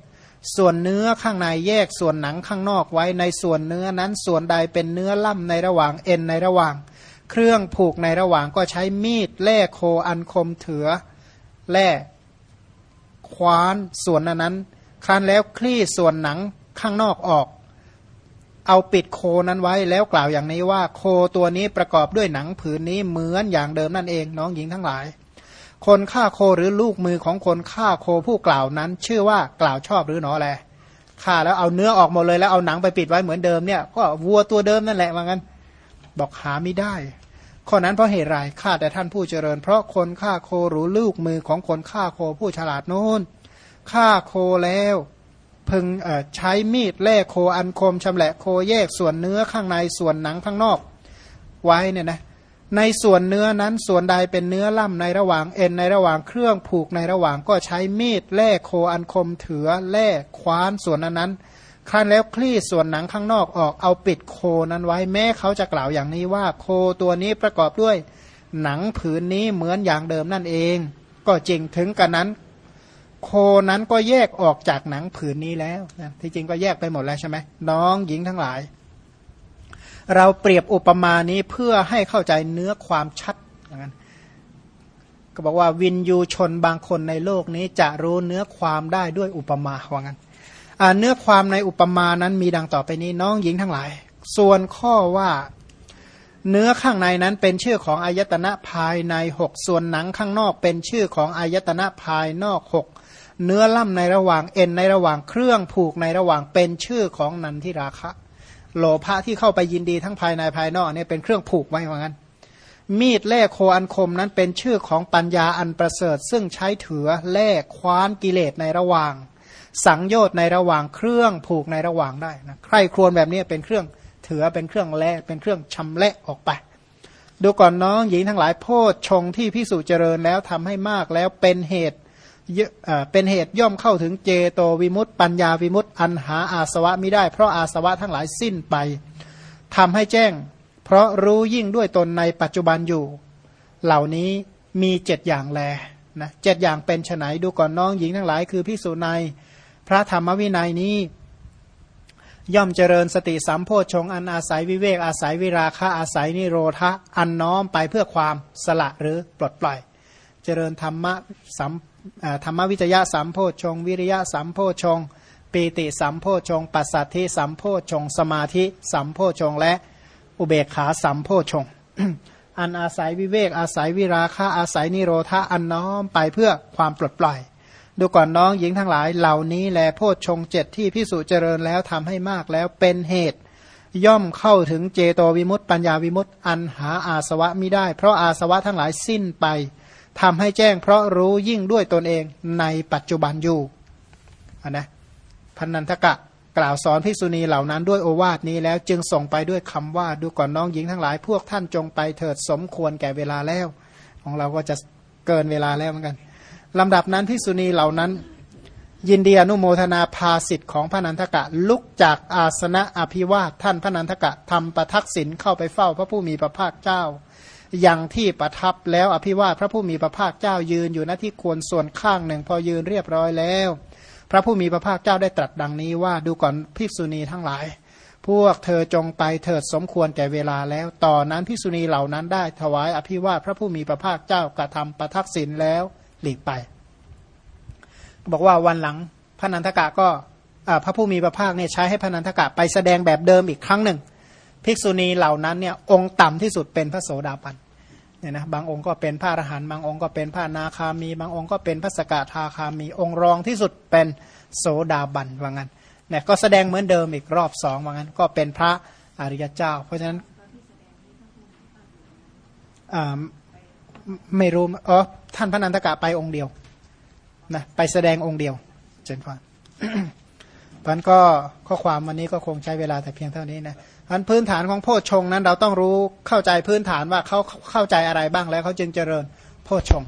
ส่วนเนื้อข้างในแยกส่วนหนังข้างนอกไว้ในส่วนเนื้อนั้นส่วนใดเป็นเนื้อล่ำในระหว่างเอ็นในระหว่าง เครื่องผูกในระหว่างก็ใช้มีดแล่โคอันคมเถือแล่คว้านส่วนนั้น ครั้นแล้วคลี่ส่วนหนังข้างนอกออก เอาปิดโคนั้นไว้แล้วกล่าวอย่างนี้ว่า โคตัวนี้ประกอบด้วยหนังผืนนี้เหมือนอย่างเดิมนั่นเอง น้องหญิงทั้งหลาย คนฆ่าโคหรือลูกมือของคนฆ่าโคผู้กล่าวนั้น ชื่อว่ากล่าวชอบหรือหนอแลฆ่าแล้วเอาเนื้อออกหมดเลยแล้วเอาหนังไปปิดไว้เหมือนเดิมเนี่ยก็วัวตัวเดิมนั่นแหละว่างั้น บอกหาไม่ได้ ข้อนั้นเพราะเหตุไรฆ่าแต่ท่านผู้เจริญ เพราะคนฆ่าโคหรือลูกมือของคนฆ่าโคผู้ฉลาดโน้นฆ่าโคแล้ว พึงใช้มีดแล่โคอันคมชำแหละโคแยกส่วนเนื้อข้างในส่วนหนังข้างนอก ไว้เนี่ยนะในส่วนเนื้อนั้นส่วนใดเป็นเนื้อล่ำในระหว่างเอ็นในระหว่างเครื่องผูกในระหว่างก็ใช้มีดแล่โคอันคมเถือแล่คว้านส่วนนั้นนั้นคั้นแล้วคลี่ส่วนหนังข้างนอกออกเอาปิดโคนั้นไว้แม้เขาจะกล่าวอย่างนี้ว่าโคตัวนี้ประกอบด้วย หนังผืนนี้เหมือนอย่างเดิมนั่นเอง ก็จริงถึงกันนั้น โคนั้นก็แยกออกจากหนังผืนนี้แล้วนะที่จริงก็แยกไปหมดแล้วใช่ไหมน้องหญิงทั้งหลาย เราเปรียบอุปมานี้เพื่อให้เข้าใจเนื้อความชัดอย่างนั้นก็บอกว่าวินยูชนบางคนในโลกนี้จะรู้เนื้อความได้ด้วยอุปมาว่างั้นเนื้อความในอุปมานั้นมีดังต่อไปนี้น้องหญิงทั้งหลาย ส่วนข้อว่าเนื้อข้างในนั้นเป็นชื่อของอายตนะภายในหกส่วนหนังข้างนอกเป็นชื่อของอายตนะภายนอกหก เนื้อล่ำในระหว่างเอ็นในระหว่างเครื่องผูกในระหว่างเป็นชื่อของนันทิราคะ โลภะที่เข้าไปยินดีทั้งภายในภายนอกเนี่ยเป็นเครื่องผูกไว้เหมือนกันมีดแล่โคอันคมนั้นเป็นชื่อของปัญญาอันประเสริฐ ซึ่งใช้ถือแล่คว้านกิเลสในระหว่าง สังโยชน์ในระหว่างเครื่องผูกในระหว่างได้นะใครครวญแบบนี้เป็นเครื่องถือเป็นเครื่องแล่เป็นเครื่องชำและออกไป ดูก่อนน้องหญิงทั้งหลายโพชชงที่พิสูจเจริญแล้วทำให้มากแล้วเป็นเหตุ เป็นเหตุย่อมเข้าถึงเจโตวิมุตต์ปัญญาวิมุตต์อันหาอาสวะไม่ได้ เพราะอาสวะทั้งหลายสิ้นไปทำให้แจ้ง เพราะรู้ยิ่งด้วยตนในปัจจุบันอยู่ เหล่านี้มีเจ็ดอย่างแลนะเจ็ดอย่างเป็นไฉนดูก่อนน้องหญิงทั้งหลายคือพิสูจในพระธรรมวินัยนี้ ย่อมเจริญสติสัมโพชงอันอาศัยวิเวกอาศัยวิราคะอาศัยนิโรธะอันน้อมไปเพื่อความสละหรือปลดปล่อย เจริญธรรมะสัม ธรรมวิจยะสัมโพชง วิริยะสัมโพชงปีติสัมโพชงปัสสัทธิสัมโพชง สมาธิสัมโพชง และอุเบกขาสัมโพชง อันอาศัยวิเวกอาศัยวิราคะอาศัยนิโรธาอันน้อมไปเพื่อความปลดปล่อย ดูก่อนน้องหญิงทั้งหลายเหล่านี้แลโพชฌงเจ็ดที่พิสุเจริญแล้วทำให้มากแล้วเป็นเหตุ ย่อมเข้าถึงเจโตวิมุตต์ปัญญาวิมุตต์อันหาอาสวะไม่ได้ เพราะอาสวะทั้งหลายสิ้นไป ทำให้แจ้งเพราะรู้ยิ่งด้วยตนเองในปัจจุบันอยู่นนะพันนันทกะกล่าวสอนภิกษุณีเหล่านั้นด้วยโอวาทนี้แล้วจึงส่งไปด้วยคำว่าดูก่อนน้องหญิงทั้งหลายพวกท่านจงไปเถิดสมควรแก่เวลาแล้ว ของเราก็จะเกินเวลาแล้วเหมือนกันลำดับนั้นภิกษุณีเหล่านั้น ยินดีอนุโมทนาภาสิทธิ์ของพระนันทกะลุกจากอาสนะอภิวาทท่านพระนันทกะทำประทักษิณเข้าไปเฝ้าพระผู้มีพระภาคเจ้า ย่างที่ประทับแล้วอภิวาทพระผู้มีพระภาคเจ้ายืนอยู่หน้าที่ควรส่วนข้างหนึ่งพอยืนเรียบร้อยแล้ว พระผู้มีพระภาคเจ้าได้ตรัสดังนี้ว่าดูก่อนภิกษุณีทั้งหลาย พวกเธอจงไปเถิดสมควรแก่เวลาแล้ว ต่อนนั้นภิกษุณีเหล่านั้นได้ถวายอภิวาทพระผู้มีพระภาคเจ้ากระทำประทักษิณแล้วหลีกไป บอกว่าวันหลังพระนันทกะก็พระผู้มีพระภาคเนี่ยใช้ให้พระนันทกะไปแสดงแบบเดิมอีกครั้งหนึ่งภิกษุณีเหล่านั้นเนี่ยองค์ต่ำที่สุดเป็นพระโสดาบัน เนี่ยนะบางองค์ก็เป็นพระอรหันต์บางองค์ก็เป็นพระนาคามี บางองค์ก็เป็นพระสกทาคามี องค์รองที่สุดเป็นโสดาบันว่างั้นเนี่ยก็แสดงเหมือนเดิมอีกรอบสองว่างั้น ก็เป็นพระอริยเจ้า เพราะฉะนั้นไม่รู้อ๋อท่านพระนันทกะไปองค์เดียวนะไปแสดงองค์เดียวเจนพานพันก็ข้อความวันนี้ก็คงใช้เวลาแต่เพียงเท่านี้นะ พันพื้นฐานของโพชฌงนั้นเราต้องรู้เข้าใจพื้นฐานว่าเขาเข้าใจอะไรบ้างแล้วเขาจึงเจริญโพชฌง